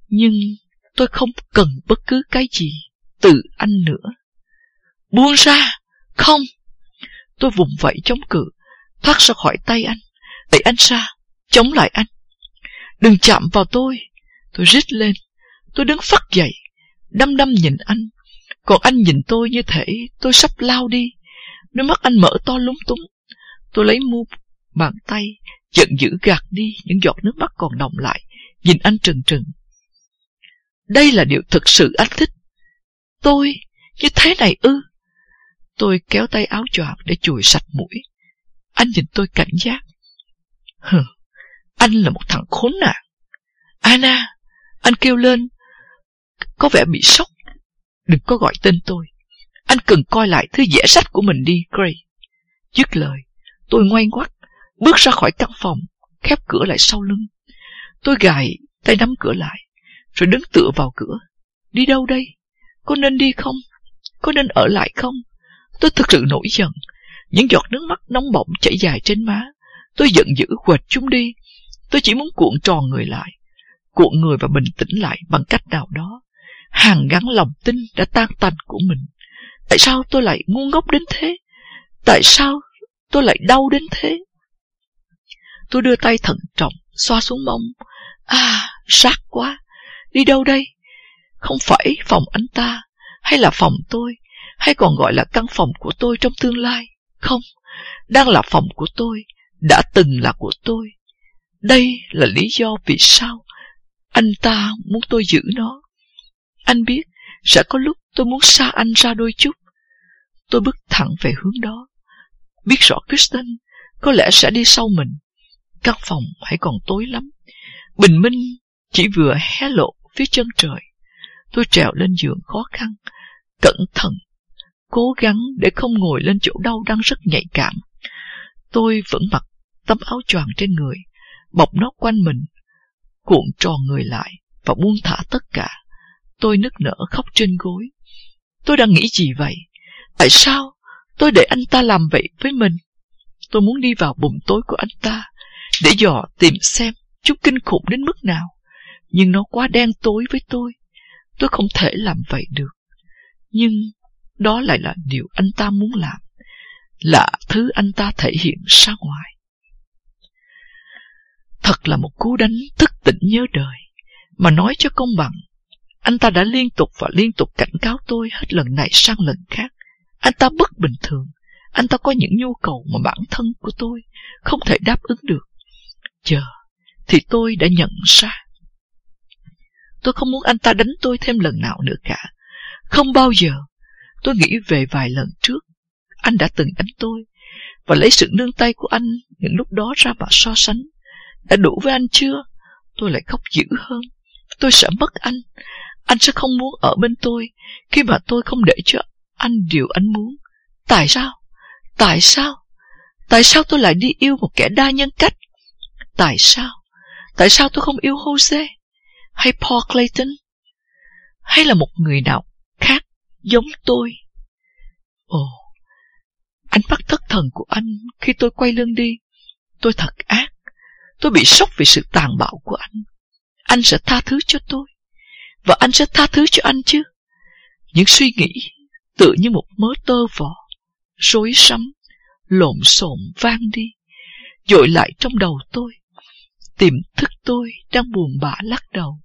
Nhưng tôi không cần bất cứ cái gì từ anh nữa. Buông ra! Không! Tôi vùng vẫy chống cự, thoát ra khỏi tay anh, đẩy anh ra, chống lại anh. Đừng chạm vào tôi! Tôi rít lên. Tôi đứng phát dậy, đăm đăm nhìn anh. Còn anh nhìn tôi như thể tôi sắp lao đi. Đôi mắt anh mở to lúng túng. Tôi lấy mu bàn tay, giận dữ gạt đi những giọt nước mắt còn đọng lại, nhìn anh trừng trừng. Đây là điều thực sự anh thích. Tôi, như thế này ư. Tôi kéo tay áo choàng để chùi sạch mũi. Anh nhìn tôi cảnh giác. Hừ, anh là một thằng khốn nạn. Anna, anh kêu lên. Có vẻ bị sốc. Đừng có gọi tên tôi. Anh cần coi lại thứ vẽ sách của mình đi, Gray. Dứt lời, tôi ngoan ngoắt, bước ra khỏi căn phòng, khép cửa lại sau lưng. Tôi gài tay nắm cửa lại, rồi đứng tựa vào cửa. Đi đâu đây? Có nên đi không? Có nên ở lại không? Tôi thực sự nổi giận. Những giọt nước mắt nóng bỏng chảy dài trên má. Tôi giận dữ quệt chúng đi. Tôi chỉ muốn cuộn tròn người lại. Cuộn người và bình tĩnh lại bằng cách nào đó. Hàng gắn lòng tin đã tan tành của mình. Tại sao tôi lại ngu ngốc đến thế? Tại sao tôi lại đau đến thế? Tôi đưa tay thận trọng, xoa xuống mông. À, sát quá. Đi đâu đây? Không phải phòng anh ta, hay là phòng tôi, hay còn gọi là căn phòng của tôi trong tương lai. Không, đang là phòng của tôi, đã từng là của tôi. Đây là lý do vì sao anh ta muốn tôi giữ nó. Anh biết, sẽ có lúc tôi muốn xa anh ra đôi chút. Tôi bước thẳng về hướng đó. Biết rõ Kristen có lẽ sẽ đi sau mình. Căn phòng hãy còn tối lắm. Bình minh chỉ vừa hé lộ phía chân trời. Tôi trèo lên giường khó khăn, cẩn thận, cố gắng để không ngồi lên chỗ đau đang rất nhạy cảm. Tôi vẫn mặc tấm áo choàng trên người, bọc nó quanh mình, cuộn tròn người lại và buông thả tất cả. Tôi nức nở khóc trên gối. Tôi đang nghĩ gì vậy? Tại sao tôi để anh ta làm vậy với mình? Tôi muốn đi vào bụng tối của anh ta để dò tìm xem chúng kinh khủng đến mức nào. Nhưng nó quá đen tối với tôi. Tôi không thể làm vậy được. Nhưng đó lại là điều anh ta muốn làm. Là thứ anh ta thể hiện ra ngoài. Thật là một cú đánh thức tỉnh nhớ đời. Mà nói cho công bằng, anh ta đã liên tục và liên tục cảnh cáo tôi hết lần này sang lần khác. Anh ta bất bình thường. Anh ta có những nhu cầu mà bản thân của tôi không thể đáp ứng được. Giờ thì tôi đã nhận ra. Tôi không muốn anh ta đánh tôi thêm lần nào nữa cả. Không bao giờ. Tôi nghĩ về vài lần trước. Anh đã từng đánh tôi. Và lấy sự nương tay của anh những lúc đó ra mà so sánh. Đã đủ với anh chưa? Tôi lại khóc dữ hơn. Tôi sợ mất anh. Anh sẽ không muốn ở bên tôi khi mà tôi không để cho anh điều anh muốn. Tại sao? Tại sao? Tại sao tôi lại đi yêu một kẻ đa nhân cách? Tại sao? Tại sao tôi không yêu Jose? Hay Paul Clayton? Hay là một người nào khác giống tôi? Ồ, ánh mắt thất thần của anh khi tôi quay lưng đi. Tôi thật ác. Tôi bị sốc vì sự tàn bạo của anh. Anh sẽ tha thứ cho tôi. Và anh sẽ tha thứ cho anh chứ. Những suy nghĩ tự như một mớ tơ vò, rối rắm, lộn xộn vang đi, dội lại trong đầu tôi. Tiềm thức tôi đang buồn bã lắc đầu,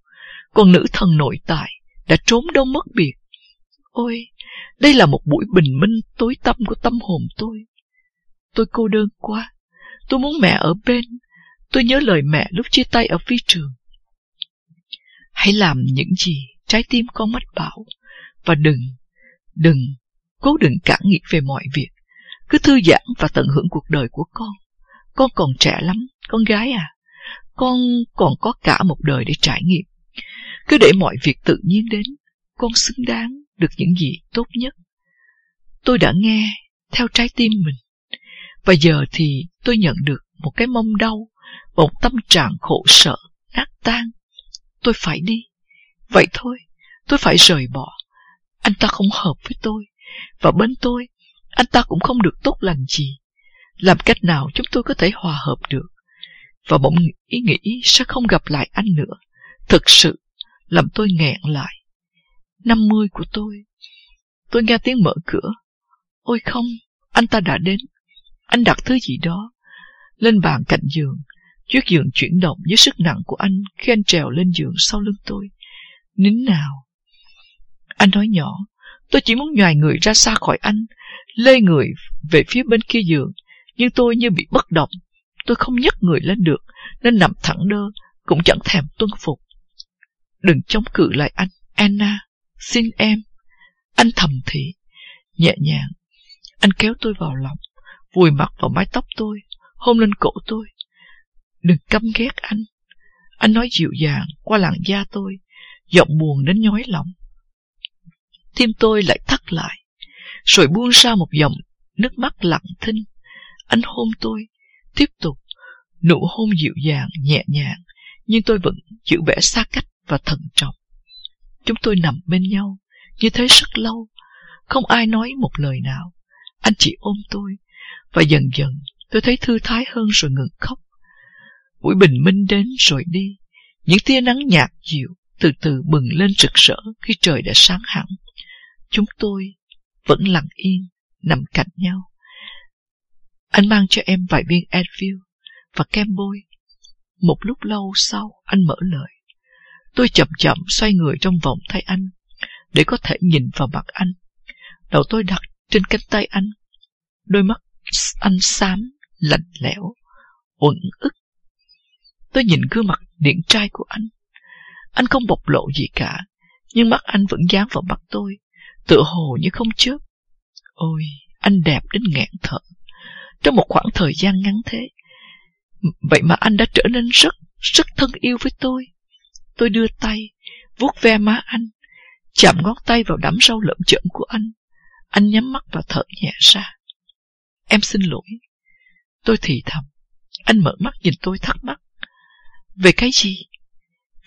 còn nữ thần nội tại đã trốn đâu mất biệt. Ôi, đây là một buổi bình minh tối tăm của tâm hồn tôi. Tôi cô đơn quá, tôi muốn mẹ ở bên, tôi nhớ lời mẹ lúc chia tay ở phi trường. Hãy làm những gì trái tim con mách bảo, và đừng, đừng, cố đừng cản nghiệt về mọi việc. Cứ thư giãn và tận hưởng cuộc đời của con. Con còn trẻ lắm, con gái à. Con còn có cả một đời để trải nghiệm. Cứ để mọi việc tự nhiên đến, con xứng đáng được những gì tốt nhất. Tôi đã nghe theo trái tim mình. Và giờ thì tôi nhận được một cái mong đau, một tâm trạng khổ sở, nát tan. Tôi phải đi. Vậy thôi, tôi phải rời bỏ. Anh ta không hợp với tôi. Và bên tôi, anh ta cũng không được tốt lành gì. Làm cách nào chúng tôi có thể hòa hợp được? Và bỗng ý nghĩ sẽ không gặp lại anh nữa. Thực sự, làm tôi nghẹn lại. Năm mươi của tôi. Tôi nghe tiếng mở cửa. Ôi không, anh ta đã đến. Anh đặt thứ gì đó lên bàn cạnh giường. Chiếc giường chuyển động với sức nặng của anh khi anh trèo lên giường sau lưng tôi. Nín nào. Anh nói nhỏ, tôi chỉ muốn nhòi người ra xa khỏi anh, lê người về phía bên kia giường, nhưng tôi như bị bất động. Tôi không nhấc người lên được, nên nằm thẳng đơ, cũng chẳng thèm tuân phục. Đừng chống cự lại anh, Anna, xin em. Anh thầm thị, nhẹ nhàng. Anh kéo tôi vào lòng, vùi mặt vào mái tóc tôi, hôn lên cổ tôi. Đừng căm ghét anh. Anh nói dịu dàng qua làn da tôi, giọng buồn đến nhói lòng. Tim tôi lại thắt lại, rồi buông ra một dòng nước mắt lặng thinh. Anh hôn tôi, tiếp tục, nụ hôn dịu dàng, nhẹ nhàng, nhưng tôi vẫn giữ vẻ xa cách và thận trọng. Chúng tôi nằm bên nhau, như thế rất lâu, không ai nói một lời nào. Anh chỉ ôm tôi, và dần dần tôi thấy thư thái hơn rồi ngừng khóc. Buổi bình minh đến rồi đi, những tia nắng nhạt dịu từ từ bừng lên rực rỡ khi trời đã sáng hẳn. Chúng tôi vẫn lặng yên, nằm cạnh nhau. Anh mang cho em vài viên Advil và kem bôi. Một lúc lâu sau, anh mở lời. Tôi chậm chậm xoay người trong vòng tay anh, để có thể nhìn vào mặt anh. Đầu tôi đặt trên cánh tay anh. Đôi mắt anh xám, lạnh lẽo, uẩn ức. Tôi nhìn gương mặt điện trai của anh. Anh không bộc lộ gì cả, nhưng mắt anh vẫn dán vào mắt tôi, tựa hồ như không chớp. Ôi, anh đẹp đến nghẹn thở. Trong một khoảng thời gian ngắn thế. Vậy mà anh đã trở nên rất rất thân yêu với tôi. Tôi đưa tay, vuốt ve má anh, chạm ngón tay vào đám rau lợm chợm của anh. Anh nhắm mắt và thở nhẹ ra. Em xin lỗi. Tôi thì thầm. Anh mở mắt nhìn tôi thắc mắc. Về cái gì?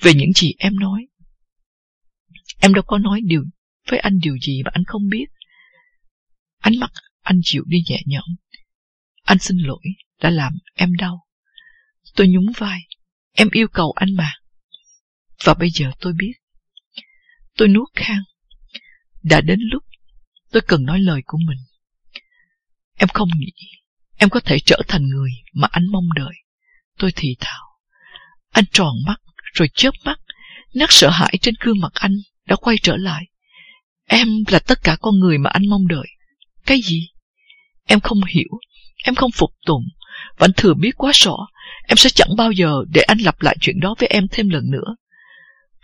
Về những gì em nói. Em đâu có nói điều với anh điều gì mà anh không biết. Ánh mắt anh chịu đi nhẹ nhõm. Anh xin lỗi đã làm em đau. Tôi nhún vai. Em yêu cầu anh mà. Và bây giờ tôi biết. Tôi nuốt khang. Đã đến lúc tôi cần nói lời của mình. Em không nghĩ em có thể trở thành người mà anh mong đợi. Tôi thì thào. Anh tròn mắt rồi chớp mắt. Nét sợ hãi trên gương mặt anh đã quay trở lại. Em là tất cả con người mà anh mong đợi. Cái gì? Em không hiểu, em không phục tùng, và anh thừa biết quá rõ, em sẽ chẳng bao giờ để anh lặp lại chuyện đó với em thêm lần nữa.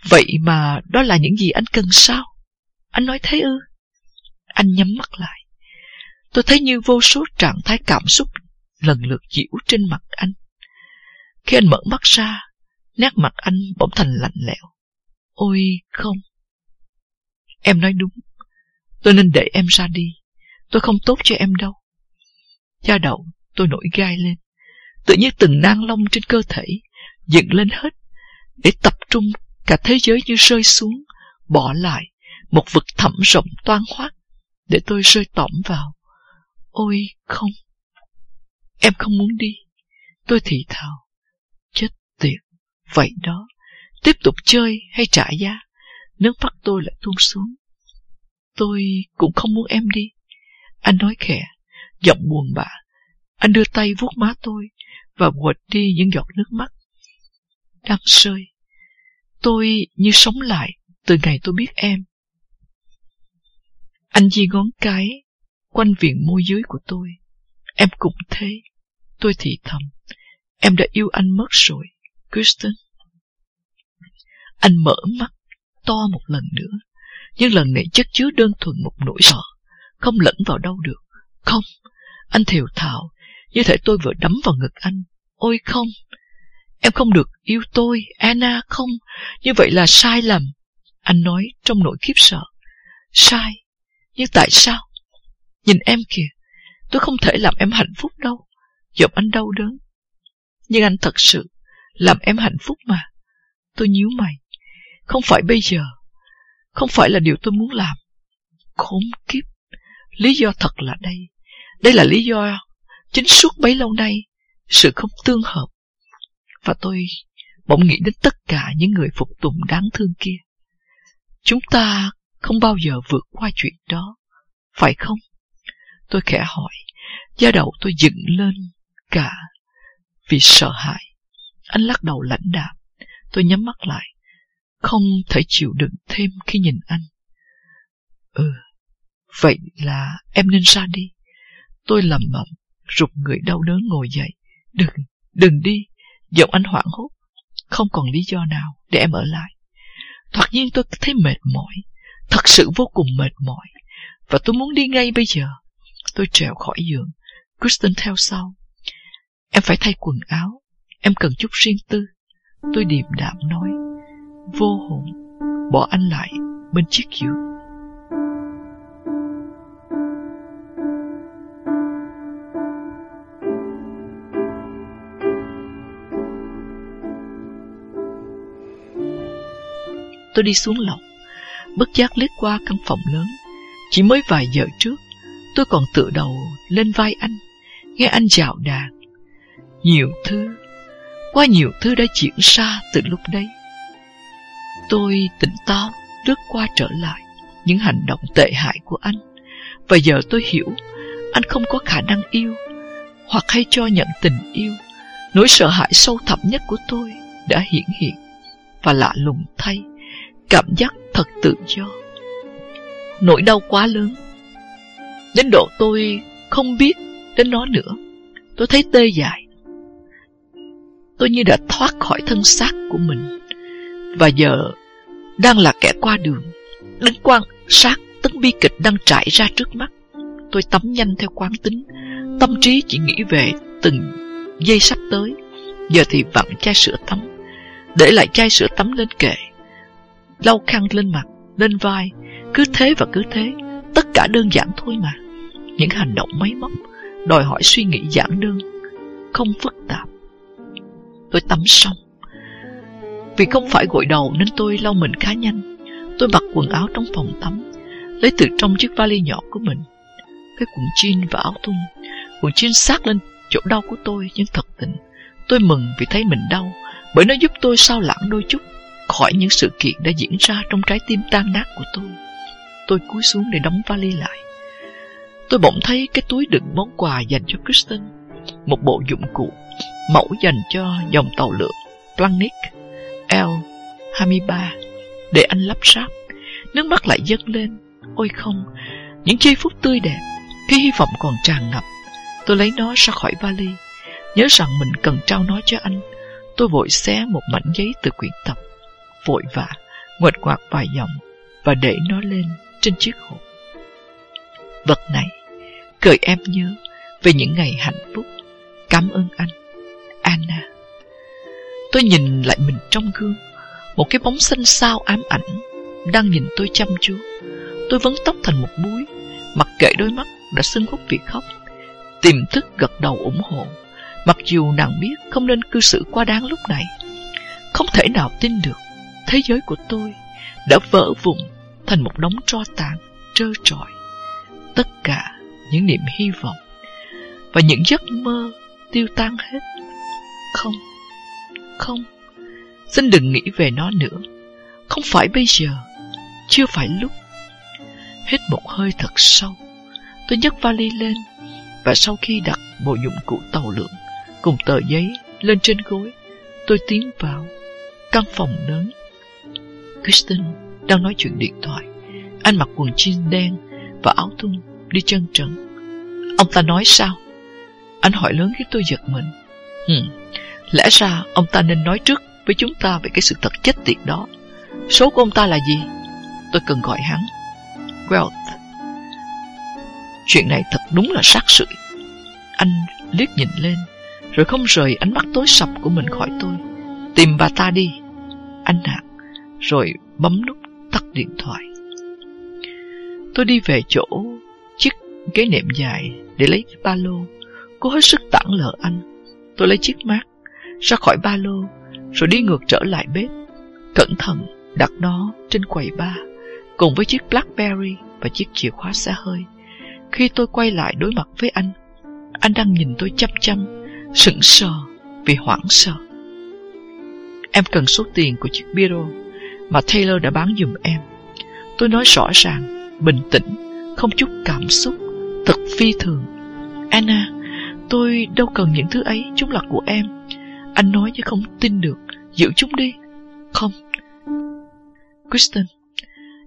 Vậy mà đó là những gì anh cần sao? Anh nói thế ư? Anh nhắm mắt lại. Tôi thấy như vô số trạng thái cảm xúc lần lượt diễu trên mặt anh. Khi anh mở mắt ra, nét mặt anh bỗng thành lạnh lẽo. Ôi không. Em nói đúng. Tôi nên để em ra đi. Tôi không tốt cho em đâu. Da đầu tôi nổi gai lên. Tự nhiên từng nang lông trên cơ thể dựng lên hết để tập trung cả thế giới như rơi xuống, bỏ lại một vực thẳm rộng toan hoác để tôi rơi tỏm vào. Ôi không, em không muốn đi. Tôi thì thào, chết tiệt, vậy đó, tiếp tục chơi hay trả giá, nước mắt tôi lại tuôn xuống. Tôi cũng không muốn em đi. Anh nói khẽ, giọng buồn bã. Anh đưa tay vuốt má tôi và quệt đi những giọt nước mắt đang rơi. Tôi như sống lại từ ngày tôi biết em. Anh di ngón cái quanh viền môi dưới của tôi. Em cũng thế. Tôi thì thầm. Em đã yêu anh mất rồi, Kristen. Anh mở mắt to một lần nữa. Nhưng lần này chất chứa đơn thuần một nỗi sợ. Không lẫn vào đâu được. Không. Anh thều thào. Như thể tôi vừa đấm vào ngực anh. Ôi không. Em không được yêu tôi, Anna không. Như vậy là sai lầm. Anh nói trong nỗi khiếp sợ. Sai. Nhưng tại sao? Nhìn em kìa. Tôi không thể làm em hạnh phúc đâu. Giọng anh đau đớn. Nhưng anh thật sự làm em hạnh phúc mà. Tôi nhíu mày. Không phải bây giờ. Không phải là điều tôi muốn làm. Khốn kiếp. Lý do thật là đây. Đây là lý do chính suốt bấy lâu nay sự không tương hợp. Và tôi bỗng nghĩ đến tất cả những người phục tùng đáng thương kia. Chúng ta không bao giờ vượt qua chuyện đó, phải không? Tôi khẽ hỏi, da đầu tôi dựng lên cả vì sợ hãi. Anh lắc đầu lãnh đạm. Tôi nhắm mắt lại, không thể chịu đựng thêm khi nhìn anh. Ừ, vậy là em nên ra đi. Tôi lầm bẩm, rụt người đau đớn ngồi dậy. Đừng, đừng đi. Giọng anh hoảng hốt. Không còn lý do nào để em ở lại. Thoạt nhiên tôi thấy mệt mỏi. Thật sự vô cùng mệt mỏi. Và tôi muốn đi ngay bây giờ. Tôi trèo khỏi giường. Kristen theo sau. Em phải thay quần áo. Em cần chút riêng tư. Tôi điềm đạm nói. Vô hồn. Bỏ anh lại bên chiếc giường. Tôi đi xuống lầu. Bất giác liếc qua căn phòng lớn. Chỉ mới vài giờ trước, tôi còn tựa đầu lên vai anh, nghe anh dạo đàn. Nhiều thứ, quá nhiều thứ đã diễn ra từ lúc đấy. Tôi tỉnh táo, lướt qua trở lại những hành động tệ hại của anh. Và giờ tôi hiểu, anh không có khả năng yêu, hoặc hay cho nhận tình yêu. Nỗi sợ hãi sâu thẳm nhất của tôi đã hiển hiện, và lạ lùng thay cảm giác thật tự do. Nỗi đau quá lớn, đến độ tôi không biết đến nó nữa. Tôi thấy tê dại. Tôi như đã thoát khỏi thân xác của mình, và giờ đang là kẻ qua đường, đến quan sát tấn bi kịch đang trải ra trước mắt. Tôi tắm nhanh theo quán tính, tâm trí chỉ nghĩ về từng giây sắp tới. Giờ thì vặn chai sữa tắm, Để lại chai sữa tắm lên kệ Lau khăn lên mặt, Lên vai. Cứ thế và cứ thế, Tất cả đơn giản thôi mà. Những hành động máy móc, Đòi hỏi suy nghĩ giản đơn, Không phức tạp. Tôi tắm xong. Vì không phải gội đầu nên tôi lau mình khá nhanh. Tôi mặc quần áo trong phòng tắm, Lấy từ trong chiếc vali nhỏ của mình. Cái quần jean và áo thun Quần jean sát lên chỗ đau của tôi Nhưng thật tình, Tôi mừng vì thấy mình đau, Bởi nó giúp tôi sao lãng đôi chút. Khỏi những sự kiện đã diễn ra trong trái tim tan nát của tôi. Tôi cúi xuống để đóng vali lại. Tôi bỗng thấy cái túi đựng món quà dành cho Kristen, Một bộ dụng cụ Mẫu dành cho dòng tàu lửa Planet L23 Để anh lắp ráp. Nước mắt lại dâng lên. Ôi không, Những giây phút tươi đẹp Khi hy vọng còn tràn ngập. Tôi lấy nó ra khỏi vali, Nhớ rằng mình cần trao nó cho anh. Tôi vội xé một mảnh giấy từ quyển tập. Vội vã Nguệt quạt vài dòng Và để nó lên trên chiếc hộp. Vật này, Cởi em nhớ Về những ngày hạnh phúc. Cảm ơn anh, Anna. Tôi nhìn lại mình trong gương, Một cái bóng xanh xao ám ảnh Đang nhìn tôi chăm chú. Tôi vấn tóc thành một búi, Mặc kệ đôi mắt đã sưng hút vì khóc. Tiềm thức gật đầu ủng hộ, Mặc dù nàng biết không nên cư xử quá đáng lúc này. Không thể nào tin được Thế giới của tôi đã vỡ vụn thành một đống tro tàn trơ trọi. Tất cả những niềm hy vọng Và những giấc mơ tiêu tan hết. Không, không Xin đừng nghĩ về nó nữa. Không phải bây giờ Chưa phải lúc. Hít một hơi thật sâu Tôi nhấc vali lên Và sau khi đặt bộ dụng cụ tàu lượng Cùng tờ giấy lên trên gối Tôi tiến vào Căn phòng lớn. Kristen đang nói chuyện điện thoại. Anh mặc quần jean đen Và áo thun đi chân trần. Ông ta nói sao? Anh hỏi lớn khiến tôi giật mình. Hừm, Lẽ ra ông ta nên nói trước Với chúng ta về cái sự thật chết tiệt đó. Số của ông ta là gì? Tôi cần gọi hắn. Wealth. Chuyện này thật đúng là sát sự. Anh liếc nhìn lên Rồi không rời ánh mắt tối sập của mình khỏi tôi. Tìm bà ta đi. Anh hạ rồi bấm nút tắt điện thoại Tôi đi về chỗ chiếc ghế nệm dài để lấy ba lô. Cô hết sức tặng lỡ anh. Tôi lấy chiếc mát ra khỏi ba lô rồi đi ngược trở lại bếp. Cẩn thận đặt nó trên quầy ba cùng với chiếc Blackberry và chiếc chìa khóa xe hơi. Khi tôi quay lại đối mặt với anh, anh đang nhìn tôi chăm chăm, sững sờ vì hoảng sợ. Em cần số tiền của chiếc biro mà Taylor đã bán giùm em. Tôi nói rõ ràng, bình tĩnh, không chút cảm xúc, thật phi thường. Anna, tôi đâu cần những thứ ấy, chúng là của em. Anh nói chứ không tin được, giữ chúng đi. Không. Kristen,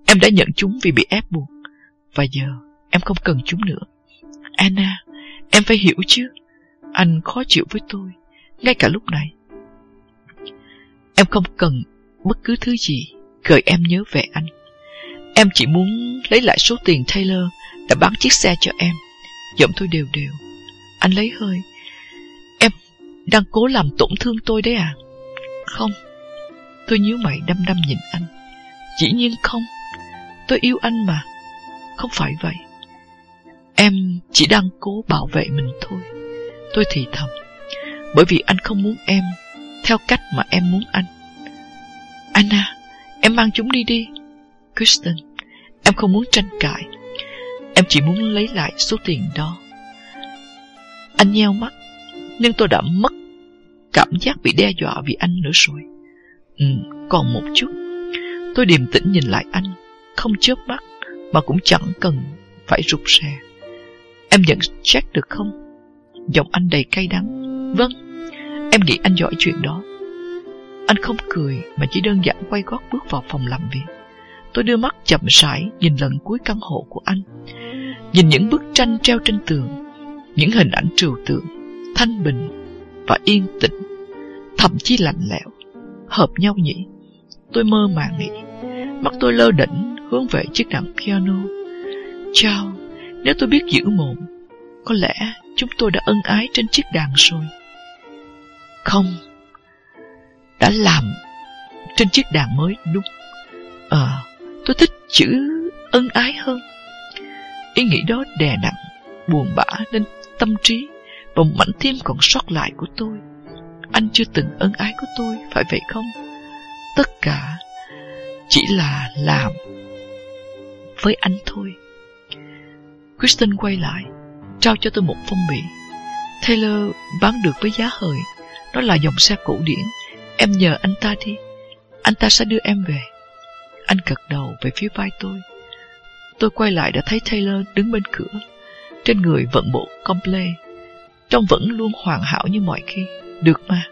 em đã nhận chúng vì bị ép buộc. Và giờ, em không cần chúng nữa. Anna, em phải hiểu chứ. Anh khó chịu với tôi, ngay cả lúc này. Em không cần bất cứ thứ gì, gợi em nhớ về anh. Em chỉ muốn lấy lại số tiền Taylor đã bán chiếc xe cho em. Giọng tôi đều đều. Anh lấy hơi. Em đang cố làm tổn thương tôi đấy à? Không. Tôi nhíu mày đăm đăm nhìn anh. Dĩ nhiên không. Tôi yêu anh mà. Không phải vậy. Em chỉ đang cố bảo vệ mình thôi. Tôi thì thầm. Bởi vì anh không muốn em theo cách mà em muốn anh. Anna, em mang chúng đi đi. Kristen, Em không muốn tranh cãi. Em chỉ muốn lấy lại số tiền đó. Anh nheo mắt Nhưng tôi đã mất Cảm giác bị đe dọa vì anh nữa rồi. Ừ, còn một chút. Tôi điềm tĩnh nhìn lại anh Không chớp mắt Mà cũng chẳng cần phải rụt rè. Em nhận check được không? Giọng anh đầy cay đắng. Vâng Em nghĩ anh giỏi chuyện đó. Anh không cười Mà chỉ đơn giản quay gót bước vào phòng làm việc. Tôi đưa mắt chậm rãi nhìn lần cuối căn hộ của anh. Nhìn những bức tranh treo trên tường, Những hình ảnh trừu tượng, Thanh bình và yên tĩnh, Thậm chí lạnh lẽo, Hợp nhau nhỉ. Tôi mơ màng nghĩ. Mắt tôi lơ đỉnh hướng về chiếc đàn piano. Chao, Nếu tôi biết giữ mồm, Có lẽ chúng tôi đã ân ái trên chiếc đàn rồi. Không đã làm trên chiếc đàn mới đúng. Ờ, tôi thích chữ ân ái hơn. Ý nghĩ đó đè nặng, buồn bã lên tâm trí và mảnh tim còn sót lại của tôi. Anh chưa từng ân ái của tôi, phải vậy không? Tất cả chỉ là làm với anh thôi. Kristen quay lại, trao cho tôi một phong bì. Taylor bán được với giá hời. Nó là dòng xe cổ điển. Em nhờ anh ta đi. Anh ta sẽ đưa em về. Anh gật đầu về phía vai tôi. Tôi quay lại đã thấy Taylor đứng bên cửa. Trên người vận bộ comple. Trông vẫn luôn hoàn hảo như mọi khi. Được mà.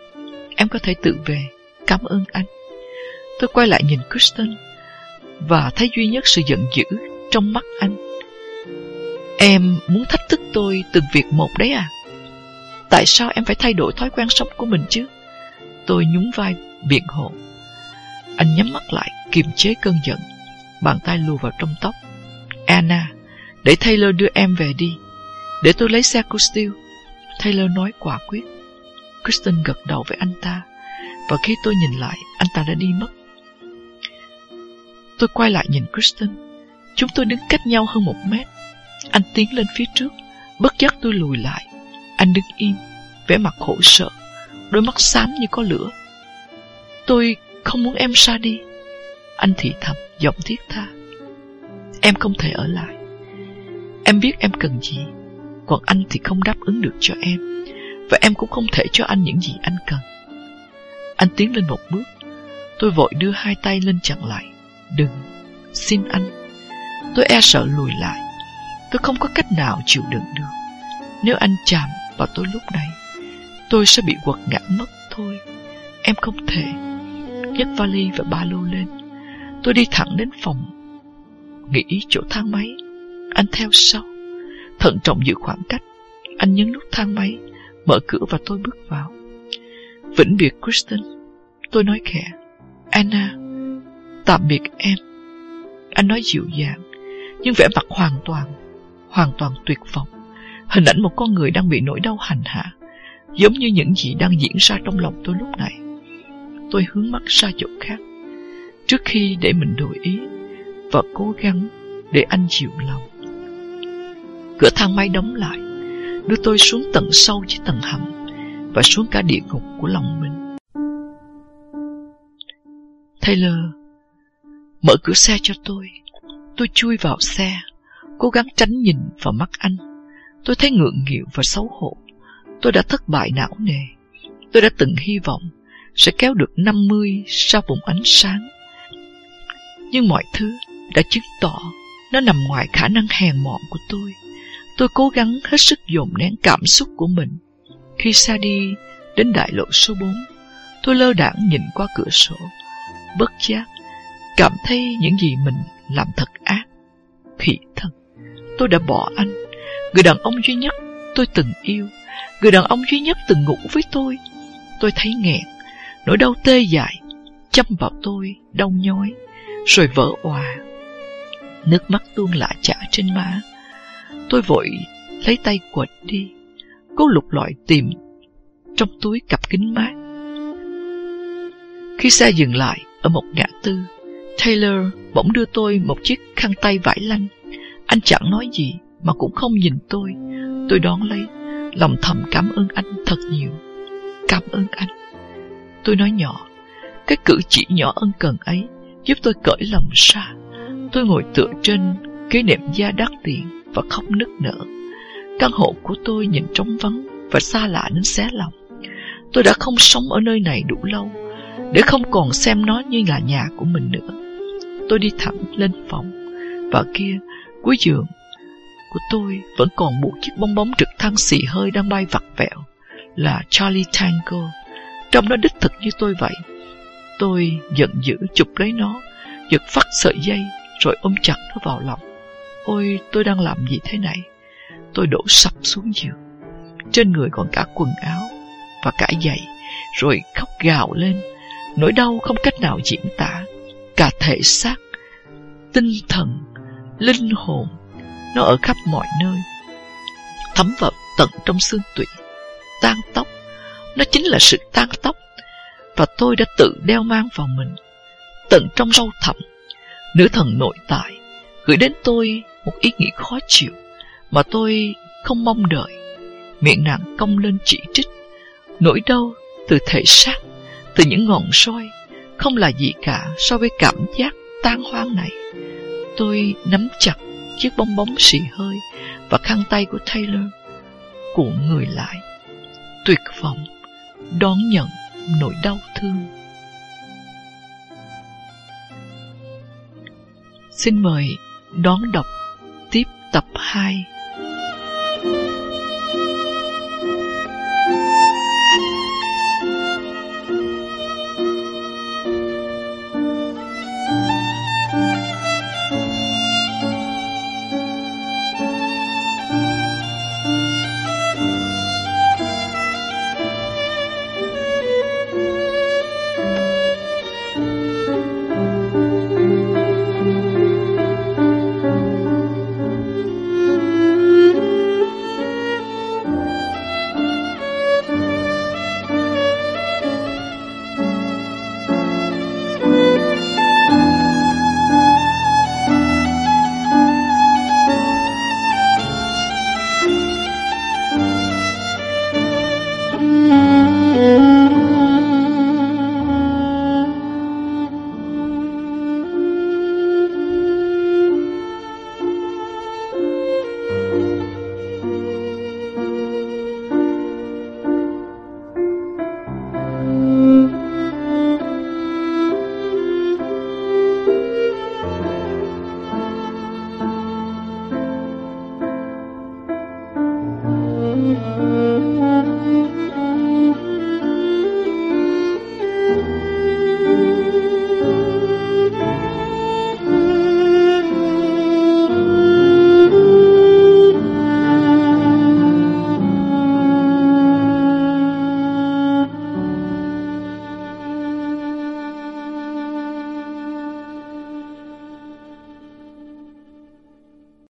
Em có thể tự về. Cảm ơn anh. Tôi quay lại nhìn Kristen và thấy duy nhất sự giận dữ trong mắt anh. Em muốn thách thức tôi từng việc một đấy à? Tại sao em phải thay đổi thói quen sống của mình chứ? Tôi nhún vai biện hộ. Anh nhắm mắt lại, kiềm chế cơn giận. Bàn tay lùa vào trong tóc. Anna, để Taylor đưa em về đi. Để tôi lấy xe của Steele. Taylor nói quả quyết. Kristen gật đầu với anh ta. Và khi tôi nhìn lại, anh ta đã đi mất. Tôi quay lại nhìn Kristen. Chúng tôi đứng cách nhau hơn một mét. Anh tiến lên phía trước. Bất giác tôi lùi lại. Anh đứng im, vẻ mặt khổ sở, đôi mắt xám như có lửa. Tôi không muốn em xa đi. Anh thì thầm, giọng thiết tha. Em không thể ở lại. Em biết em cần gì, còn anh thì không đáp ứng được cho em. Và em cũng không thể cho anh những gì anh cần. Anh tiến lên một bước. Tôi vội đưa hai tay lên chặn lại. Đừng, xin anh. Tôi e sợ lùi lại. Tôi không có cách nào chịu đựng được. Nếu anh chạm vào tôi lúc này, tôi sẽ bị quật ngã mất thôi. Em không thể. Nhấc vali và ba lô lên. Tôi đi thẳng đến phòng, nghĩ chỗ thang máy. Anh theo sau. Thận trọng giữ khoảng cách. Anh nhấn nút thang máy, mở cửa và tôi bước vào. Vĩnh biệt Kristen. Tôi nói khẽ. Anna, tạm biệt em. Anh nói dịu dàng, nhưng vẻ mặt hoàn toàn, hoàn toàn tuyệt vọng. Hình ảnh một con người đang bị nỗi đau hành hạ, giống như những gì đang diễn ra trong lòng tôi lúc này. Tôi hướng mắt ra chỗ khác, trước khi để mình đổi ý, và cố gắng để anh chịu lòng. Cửa thang máy đóng lại, đưa tôi xuống tận sâu dưới tầng hầm, và xuống cả địa ngục của lòng mình. Taylor mở cửa xe cho tôi. Tôi chui vào xe, cố gắng tránh nhìn vào mắt anh. Tôi thấy ngượng nghịu và xấu hổ. Tôi đã thất bại não nề. Tôi đã từng hy vọng sẽ kéo được 50 sau vùng ánh sáng. Nhưng mọi thứ đã chứng tỏ nó nằm ngoài khả năng hèn mọn của tôi. Tôi cố gắng hết sức dồn nén cảm xúc của mình. Khi xa đi đến đại lộ số 4, tôi lơ đãng nhìn qua cửa sổ, bất giác, cảm thấy những gì mình làm thật ác. Khỉ thật. tôi đã bỏ anh, Người đàn ông duy nhất tôi từng yêu Người đàn ông duy nhất từng ngủ với tôi. Tôi thấy nghẹn Nỗi đau tê dại Châm vào tôi đau nhói Rồi vỡ òa. Nước mắt tuôn lạ chả trên má. Tôi vội lấy tay quệt đi. Cố lục lọi tìm Trong túi cặp kính mát. Khi xe dừng lại Ở một ngã tư Taylor bỗng đưa tôi một chiếc khăn tay vải lanh. Anh chẳng nói gì mà cũng không nhìn tôi. Tôi đón lấy, lòng thầm cảm ơn anh thật nhiều. Cảm ơn anh. Tôi nói nhỏ, cái cử chỉ nhỏ ân cần ấy giúp tôi cởi lòng ra. Tôi ngồi tựa trên cái nệm da đắt tiền và khóc nức nở. Căn hộ của tôi nhìn trống vắng và xa lạ đến xé lòng. Tôi đã không sống ở nơi này đủ lâu để không còn xem nó như là nhà của mình nữa. Tôi đi thẳng lên phòng và kia cuối giường của tôi vẫn còn một chiếc bong bóng trực thăng xì hơi đang bay vặt vẹo là Charlie Tango. Trong nó đích thực như tôi vậy. Tôi giận dữ chụp lấy nó, giật phát sợi dây rồi ôm chặt nó vào lòng. Ôi, tôi đang làm gì thế này? Tôi đổ sập xuống giường. Trên người còn cả quần áo và cả giày, rồi khóc gào lên. Nỗi đau không cách nào diễn tả. Cả thể xác, tinh thần, linh hồn nó ở khắp mọi nơi Thấm vào tận trong xương tủy Tan tóc Nó chính là sự tan tóc Và tôi đã tự đeo mang vào mình tận trong sâu thẳm, nữ thần nội tại gửi đến tôi một ý nghĩ khó chịu mà tôi không mong đợi. Miệng nàng cong lên chỉ trích, nỗi đau từ thể xác, từ những ngọn soi, không là gì cả so với cảm giác tan hoang này. Tôi nắm chặt chiếc bong bóng xì hơi và khăn tay của Taylor, của người lại, tuyệt vọng, đón nhận nỗi đau thương. Xin mời đón đọc tiếp tập 2